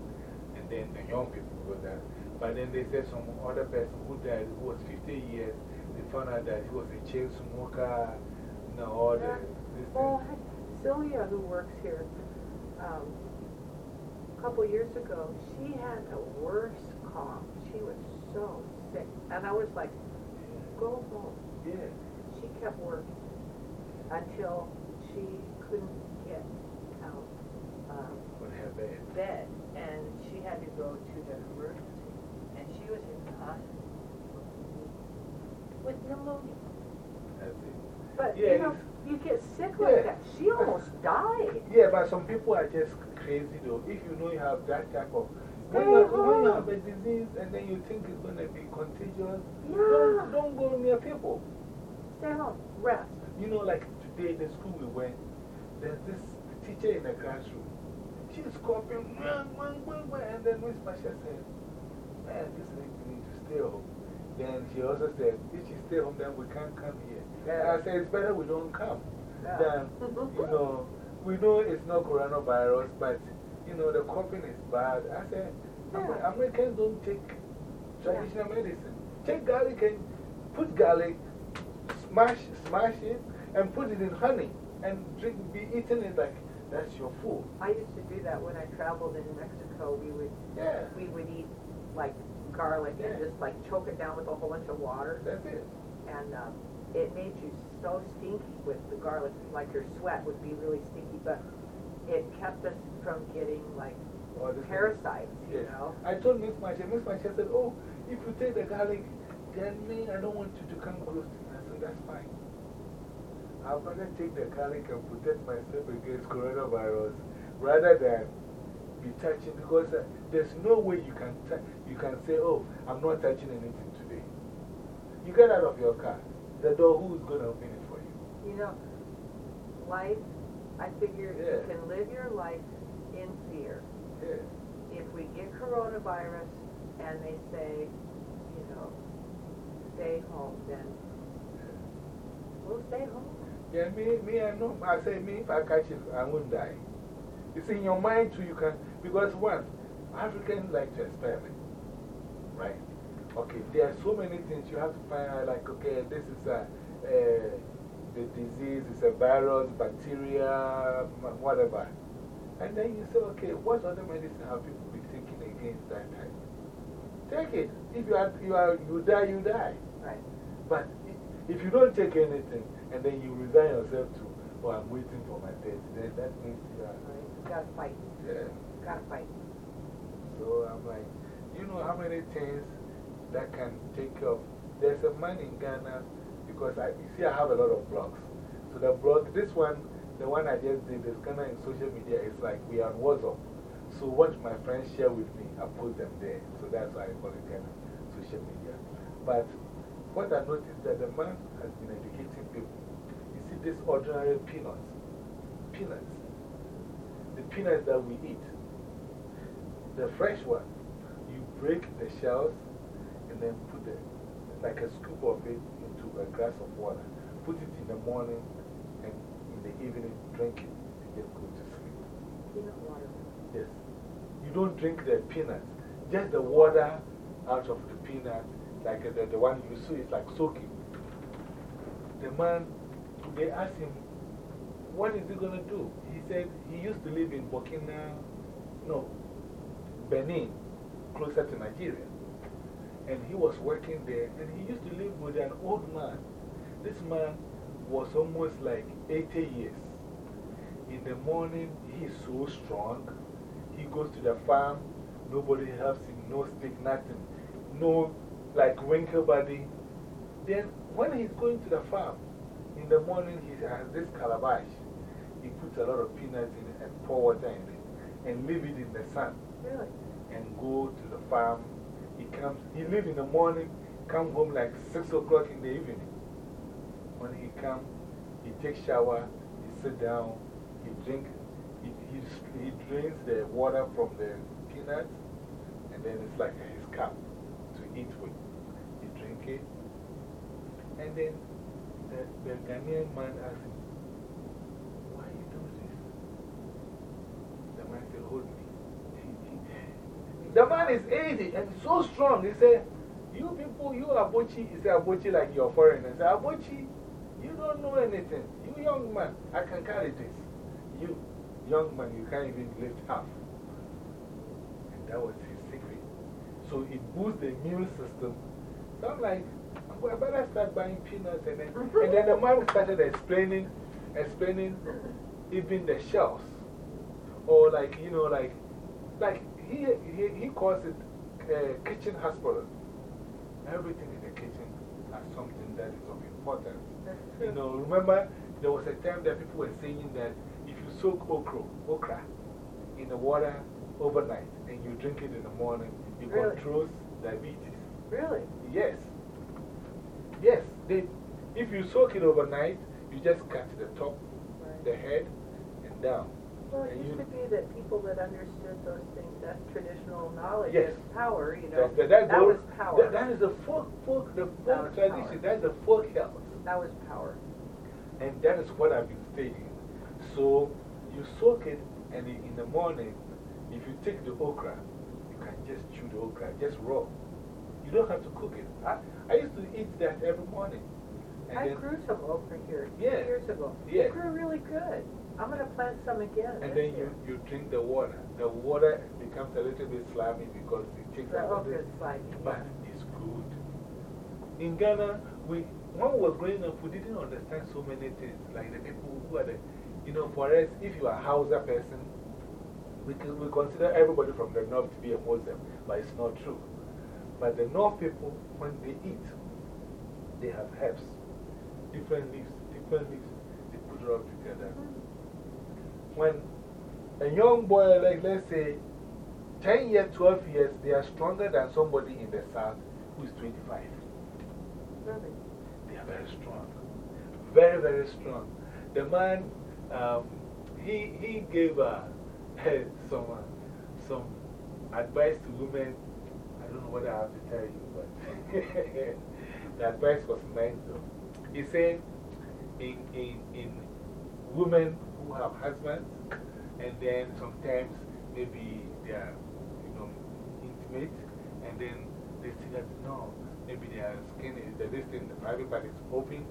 and then the young people go down. But then they said some other person who died, who was 50 years, they found out that he was a chain smoker, you know, all、yeah. The. Well. Celia, who works here, um, a couple years ago, she had the worst cough. She was so sick. And I was like, go home. Yeah. She kept working until she couldn't get out of happened? bed. And she had to go to the emergency. And she was in the hospital with pneumonia. But, Yeah, you know, you get sick Yeah. like that. She almost died. Yeah, but some people are just crazy though. If you know you have that type of. When you, when you have a disease and then you think it's going to be contagious, Yeah. don't, don't go near people. Stay home, rest. You know, like today, the school we went, there's this teacher in the classroom. She's coughing, and then Miss Masha said, Man, this lady needs to stay home. Then she also said, If she stay home, then we can't come here. And I said, It's better we don't come. Yeah. Then, you know, we know it's not coronavirus, but, you know, the coughing is bad. I said, Amer- Yeah. Americans don't take traditional medicine. Take garlic and put garlic, smash, smash it, and put it in honey, and drink, be eating it like that's your food. I used to do that when I traveled in Mexico. We would, Yeah, we would eat like garlic and just like choke it down with a whole bunch of water. that's it. And um, it made you so stinky with the garlic, like your sweat would be really stinky, but it kept us from getting like Or parasites, you Yes. know. I told Miss Marcia, Miss Marcia said, Oh, if you take the garlic, then me, I don't want you to come close to me. I said, That's fine. I'd rather take the garlic and protect myself against coronavirus rather than be touching because uh, there's no way you can, you can say, Oh, I'm not touching anything today. You get out of your car, the door, who's going to open it for you? You know, life, I figure Yeah. you can live your life in fear. Yeah. If we get coronavirus and they say, you know, stay home, then we'll stay home. Yeah, me, me, I know. I say, me, if I catch it, I won't die. It's in your mind too, you can, because one, Africans like to experiment, right? Okay, there are so many things you have to find out, like, okay, this is a, uh, the disease, it's a virus, bacteria, whatever. And then you say, okay, what other medicine have people been taking against that type? Take it. If you, are, you, are, you die, you die. Right. But if you don't take anything and then you resign yourself to, oh, I'm waiting for my death, then that means you are, Right. You gotta fight. yeah. Gotta fight. So I'm like, you know how many things that can take care of. There's a man in Ghana because I, you see, I have a lot of blogs. So the blog, this one, the one I just did, is Ghana in social media, is like we are on WhatsApp. So what my friends share with me, I put them there. So that's why I call it Ghana social media. But what I noticed that the man has been educating people. You see, this ordinary peanuts, peanuts, the peanuts that we eat, the fresh one, you break the shells and then put the, like a scoop of it into a glass of water. Put it in the morning and in the evening, drink it and just go to sleep. Peanut water. Yes. You don't drink the peanuts, just the water out of the peanut, like the, the one you see, is like soaking. The man, they asked him, what is he going to do? He said he used to live in Burkina, no, Benin, closer to Nigeria. And he was working there, and he used to live with an old man. This man was almost like 80 years. In the morning, he's so strong. He goes to the farm, nobody helps him, no stick, nothing. No, like, wrinkle body. Then, when he's going to the farm, in the morning, he has this calabash. He puts a lot of peanuts in it and pour water in it and leave it in the sun Really? and go to the farm. He comes, he leave in the morning, come home like 6 o'clock in the evening. When he come, he takes shower, he sit down, he drink, he, he, he drinks the water from the peanuts, and then it's like his cup to eat with. He drink it, and then the, the Ghanaian man asks him, why you do this? The man said, hold me. The man is 80 and so strong. He said, You people, you Abochi, he said, Abochi like you're foreign. He said, Abochi, you don't know anything. You young man, I can carry this. You young man, you can't even lift half. And that was his secret. So it boosts the immune system. So I'm like, I better start buying peanuts. And then, and then the man started explaining, explaining even the shells. Or like, you know, like, like he, he, he calls it uh, kitchen hospital. Everything in the kitchen has something that is of importance. You know, remember there was a time that people were saying that if you soak okra, okra in the water overnight and you drink it in the morning, it Really? controls diabetes. Really? Yes. Yes. They, if you soak it overnight, you just cut the top, Right. the head, and down. Well, it And used you- to be that people that understood those things, that traditional knowledge Yes. is power, you know. That, that, that, that was power. that- that is the folk, folk, the That folk tradition. power. That's the folk health. That was power. And that is what I've been studying. So you soak it, and in the morning, if you take the okra, you can just chew the okra, just raw. You don't have to cook it. I, I used to eat that every morning. And I then, grew some okra here Yeah. years ago. Yeah. It grew really good. I'm going to plant some again. and then you, you drink the water. The water becomes a little bit slimy because it takes The a little bit. slimy. But it's good. In Ghana, we, when we was growing up, we didn't understand so many things. Like the people who are the, you know, for us, if you are a Hausa person, We, can, we consider everybody from the north to be a Muslim, but it's not true. But the north people, when they eat, they have herbs, different leaves, different leaves, they put it all together. Mm-hmm. When a young boy, like let's say 10 years, 12 years, they are stronger than somebody in the south who is 25. Really? They are very strong. Very, very strong. The man, um, he, he gave uh, some, uh, some advice to women. I don't know what I have to tell you, but the advice was nice though. He said, in, in, in women who have husbands, and then sometimes maybe they are, you know, intimate, and then they see that, no, maybe their skin is the distance, the private part is open.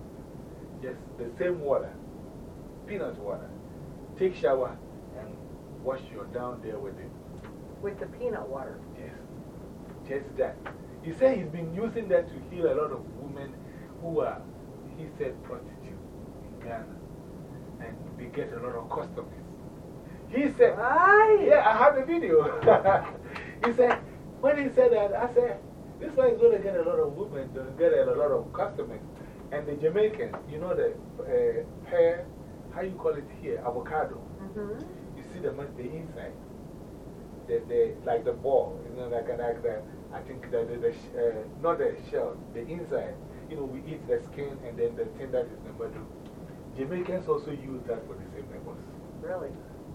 Just the same water, peanut water. Take shower and wash your down there with it. With the peanut water. Yes. Just that. He said he's been using that to heal a lot of women who are, he said, prostitutes in Ghana. They get a lot of customers. He said, Right. yeah, I have the video. he said, when he said that, I said, this one is going to get a lot of women, to get a lot of customers. And the Jamaicans, you know, the uh, pear, how you call it here, avocado. -hmm. You see the, the inside, the, the, like the ball, you know, like, like the, I think the, the, the uh, not the shell, the inside. You know, we eat the skin and then the thing that is the middle. Jamaicans also use that for the same purpose. Really?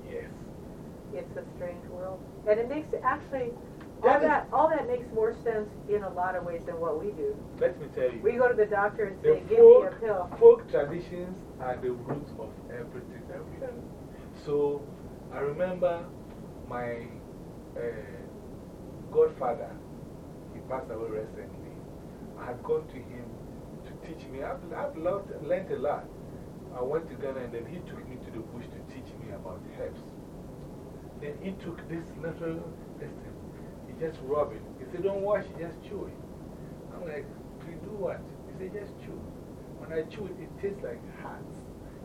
Yes. It's a strange world. And it makes, actually, all That that, all that makes more sense in a lot of ways than what we do. Let me tell you. We go to the doctor and say, give me a folk, pill. folk traditions are the root of everything that we do. So, I remember my uh, godfather, he passed away recently. I had gone to him to teach me. I've, I've loved, learned a lot. I went to Ghana and then he took me to the bush to teach me about herbs. Then he took this little, this thing, he just rubbed it. He said, Don't wash just chew it. I'm like, To do what? He said, Just chew. When I chew it, it tastes like hearts.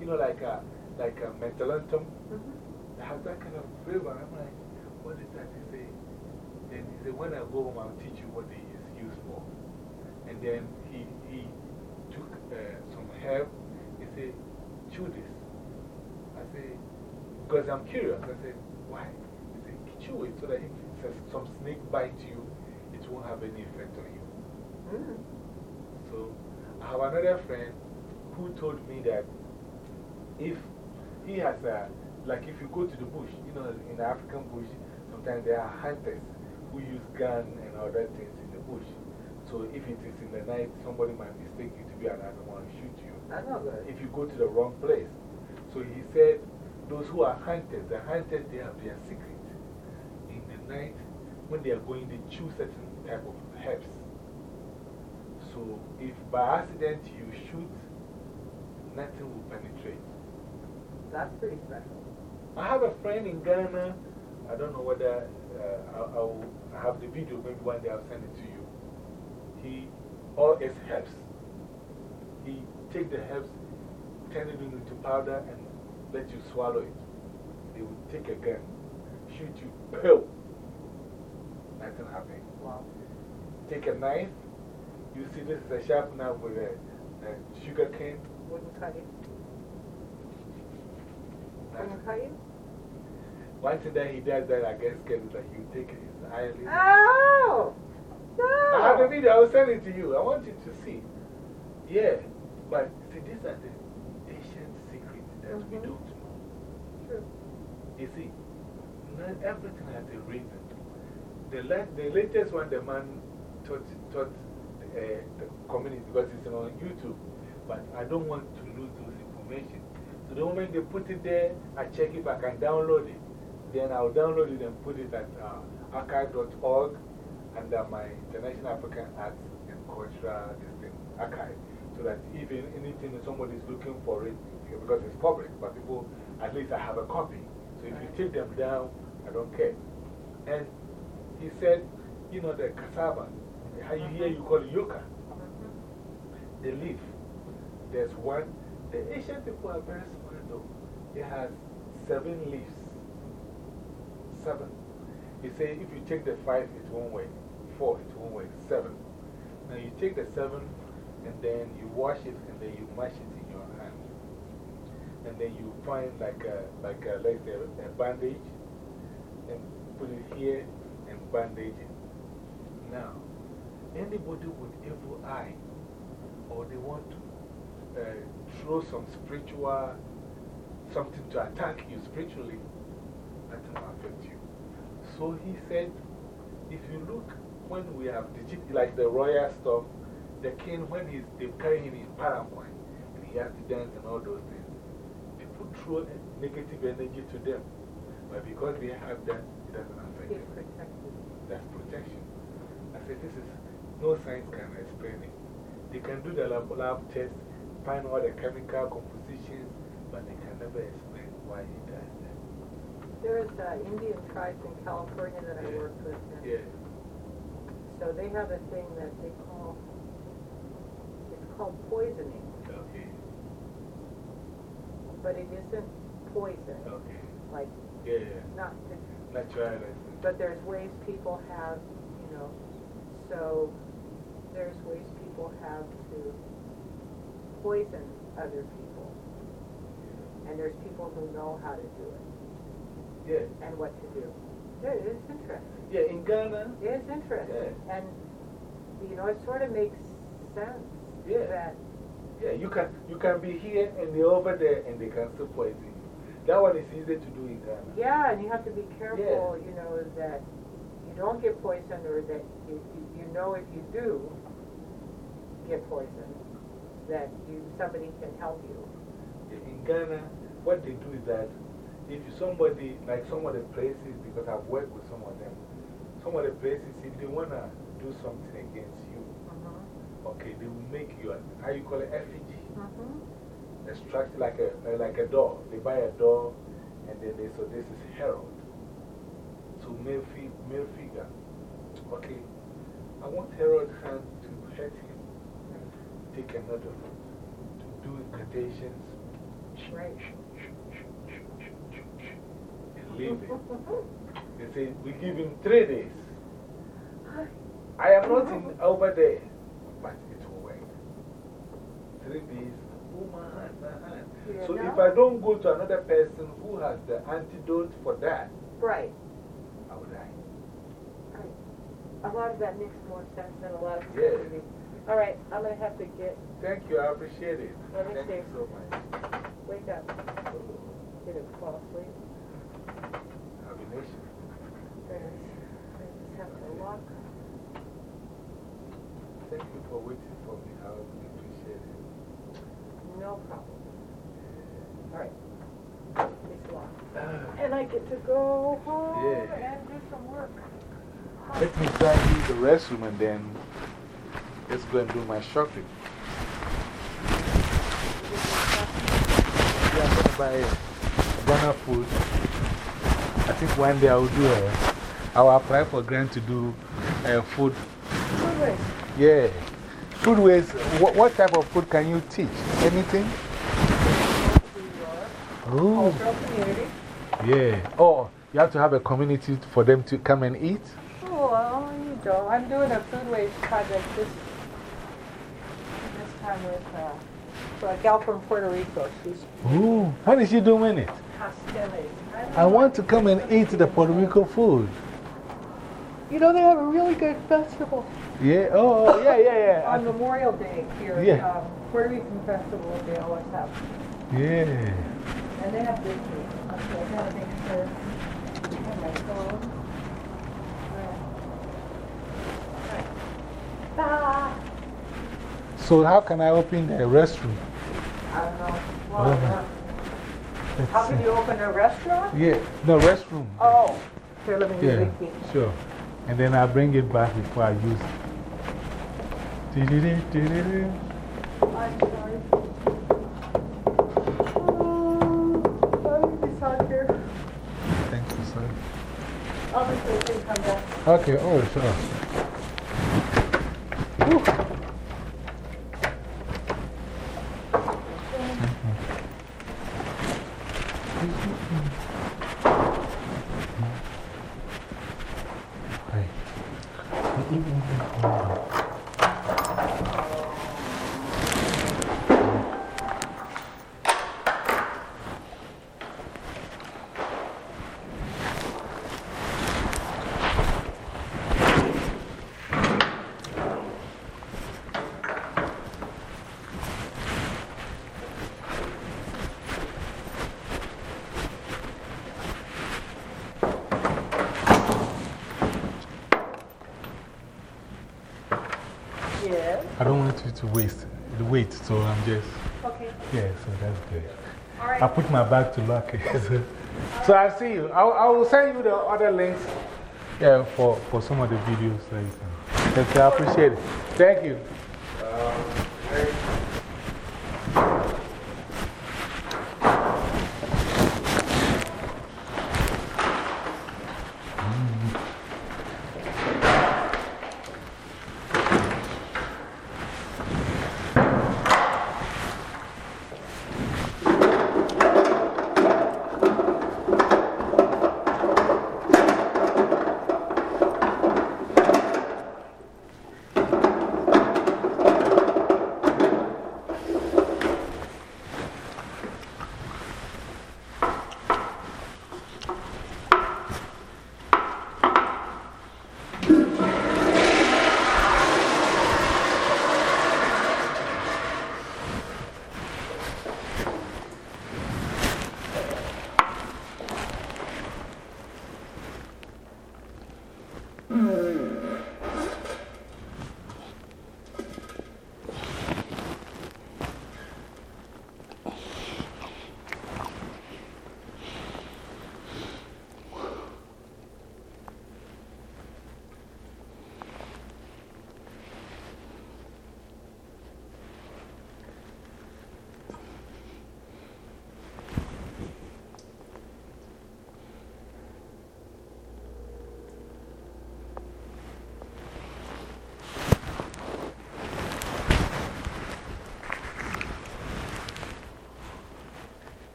You know, like a, like a mentholatum. -hmm. It has that kind of flavor. I'm like, What is that? He said, Then he said, When I go home, I'll teach you what it is used for. And then he, he took uh, some herb. He said, Chew this. I say, Because I'm curious. I say, Why? He said, Chew it so that if some snake bites you, it won't have any effect on you. Mm. So I have another friend who told me that if he has a, like if you go to the bush, you know, in the African bush, sometimes there are hunters who use gun and other things in the bush. So if it is in the night, somebody might mistake you to be an animal and If you go to the wrong place. So he said, those who are hunters, the hunted, they have their secret. In the night, when they are going, they choose certain type of herbs. So if by accident you shoot, nothing will penetrate. That's pretty special. I have a friend in Ghana. I don't know whether uh, I'll, I'll have the video. Maybe one day I'll send it to you. He, all his herbs. Take the herbs, turn it into powder, and let you swallow it. They will take a gun, shoot you, pill. Nothing happens. Wow. Take a knife. You see, this is a sharp knife with a, a sugar cane. Wouldn't cut you. Nothing. Wouldn't cut you? One thing that he does that I is that he will take his eyelid. Oh! No! I have a video, I'll send it to you. I want you to see. Yeah, but see, these are the ancient secrets that we Mhm. don't know. True. You see, not everything has a reason. The, la the latest one, the man taught, taught uh, the community because it's on YouTube, but I don't want to lose those information. So the moment they put it there, I check if I can download it. Then I'll download it and put it at uh, archive.org under my International African Arts and Cultural archive. So that even anything, that somebody is looking for it, because it's public, but people, at least I have a copy. So if you take them down, I don't care. And he said, you know, the cassava, how you hear you call it yucca, -hmm. the leaf. There's one, the Asian people are very smart though. It has seven leaves. seven. He said if you take the five, it's one way, four, it's one way, seven. Now you take the seven and then you wash it and then you mash it in your hand. And then you find like a, like a, say a bandage and put it here and bandage it. Now, anybody with evil eye or they want to uh, throw some spiritual, something to attack you spiritually, that will affect you. So he said, if you look, when we have the, like the royal stuff, the king, when he's, they carry him in palanquin and he has to dance and all those things, people throw negative energy to them. But because they have that, it doesn't affect them. That's protection. I said, this is, no science can explain it. They can do the lab, lab test, find all the chemical compositions, but they can never explain why he does that. There's uh, Indian tribes in California that I worked with. and Yeah. So they have a thing that they call, poisoning, Okay. but it isn't poison, Okay. like Yeah, yeah. not, Natural but there's ways people have, you know, so there's ways people have to poison other people. And there's people who know how to do it Yeah. and what to do. Yeah, it's interesting. Yeah, in Ghana, It's interesting. And, you know, it sort of makes sense Yeah. yeah, you can, you can be here and they're over there and they can still poison you. That one is easy to do in Ghana. Yeah, and you have to be careful, you know, that you don't get poisoned or that you, you- you know if you do get poisoned, that you, somebody can help you. In Ghana, what they do is that if somebody, like some of the places, because I've worked with some of them, some of the places, if they want to do something against you, okay, they will make you, a, how you call it, effigy. Mm-hmm. A structure like a, uh, like a door. They buy a door and then they, so this is Harold. So male, male figure. Okay, I want Harold's hand to hurt him, take another route, to do incantations, Right. and leave it. They say, we give him three days. I am not in, over there, but it will work. Three days, oh my hand, my hand. You So know? if I don't go to another person who has the antidote for that, Right. I will die. A lot of that makes more sense than a lot of Yeah. stuff. All right, I'm going to have to get, Thank you, I appreciate it. Let me Thank see. you so much. wake up. Get it fall asleep. Happy Nation. I just have to lock. Thank you for waiting for me. I really appreciate it. No problem. All right. It's locked. And I get to go home Yeah. and do some work. Let me try to use the restroom and then let's go and do my shopping. Yeah, I'm going to buy Ghana food. I think one day I will do uh, a, I will apply for grant to do a food. Good. Yeah. Food ways, what, what type of food can you teach? Anything? Oh, yeah. Oh, you have to have a community for them to come and eat? Oh, well, you go. I'm doing a foodways project this, this time with uh, a gal from Puerto Rico. She's Ooh, what is she doing it? don't I want to come and eat the Puerto Rico food. You know, they have a really good festival Yeah, oh, yeah, yeah, yeah. on. Memorial Day here. Yeah. Um, Puerto Rican festival they always have. Yeah. And they have this week. Okay, I gotta make sure. I have my phone. Right. Ah, So, how can I open the restroom? I don't know. Well, Oh. uh, how can you open a restaurant? Yeah, no, restroom. Oh, here, let me use Yeah, the key. sure. And then I bring it back before I use it. Dee-dee-dee-dee-dee-dee. I'm sorry. Oh, let me start here. Thank you, sir. I'll just wait come back. Okay, oh, sure. Uh, Whew. Yes. I don't want you to waste the weight, so I'm just. Okay. Yeah, so that's good. All right. I put my bag to lock it. so I'll see you. I, I will send you the other links yeah, for, for some of the videos that you can. I appreciate it. Thank you.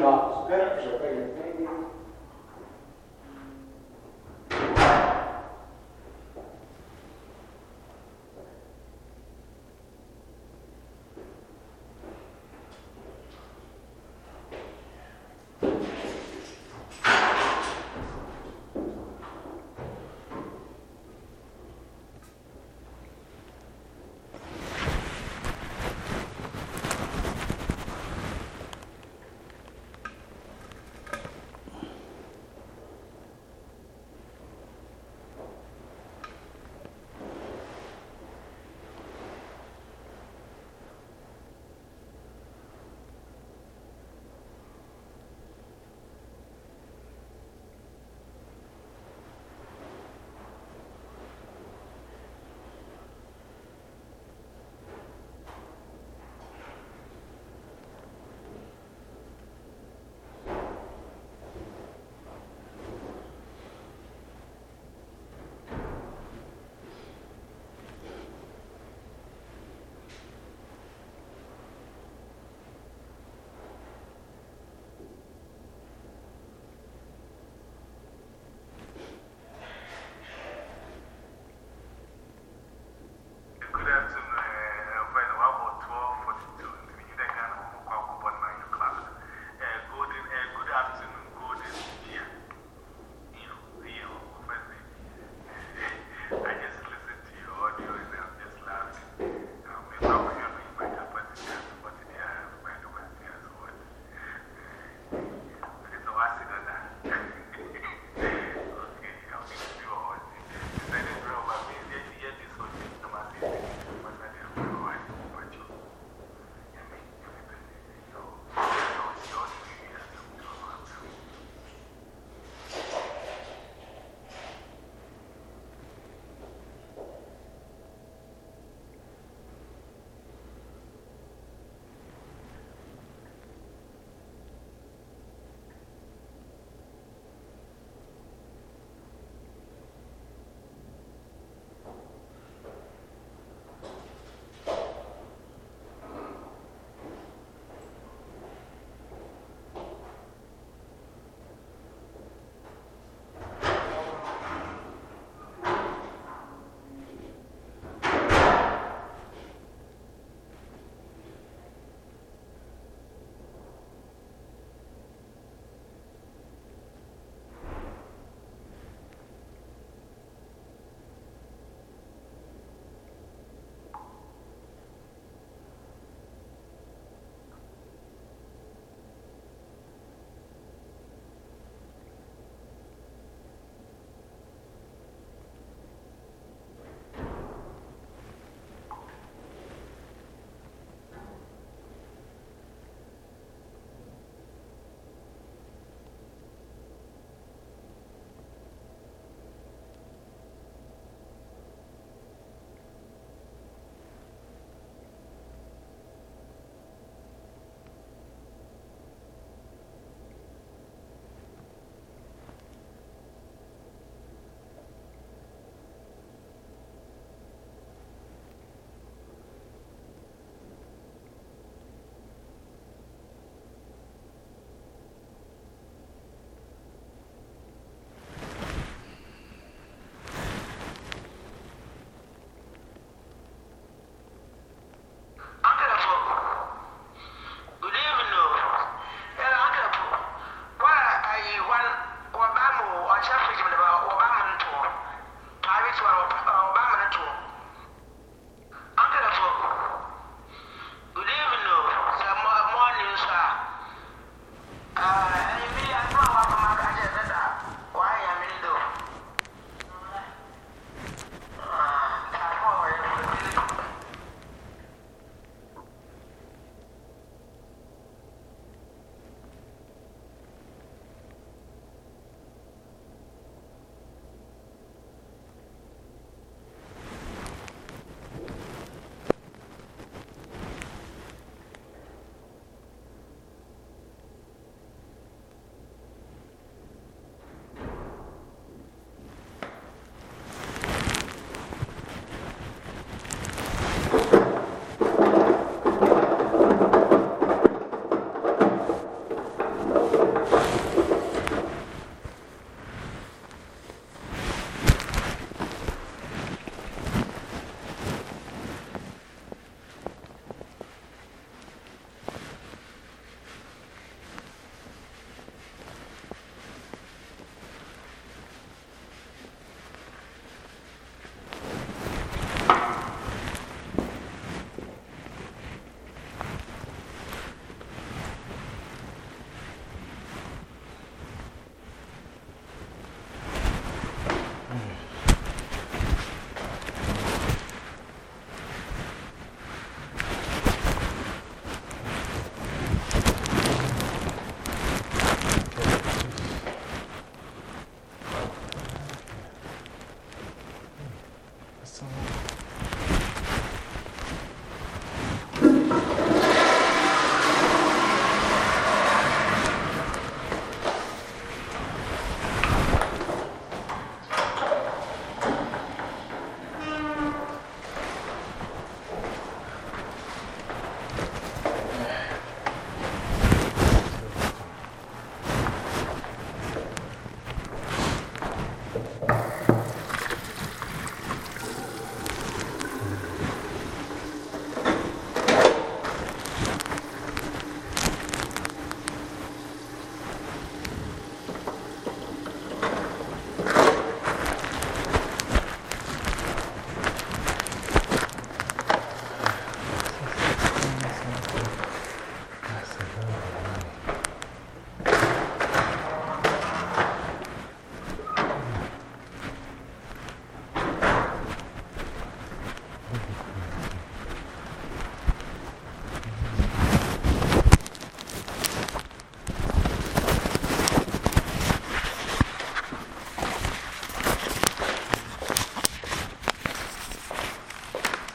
Motion to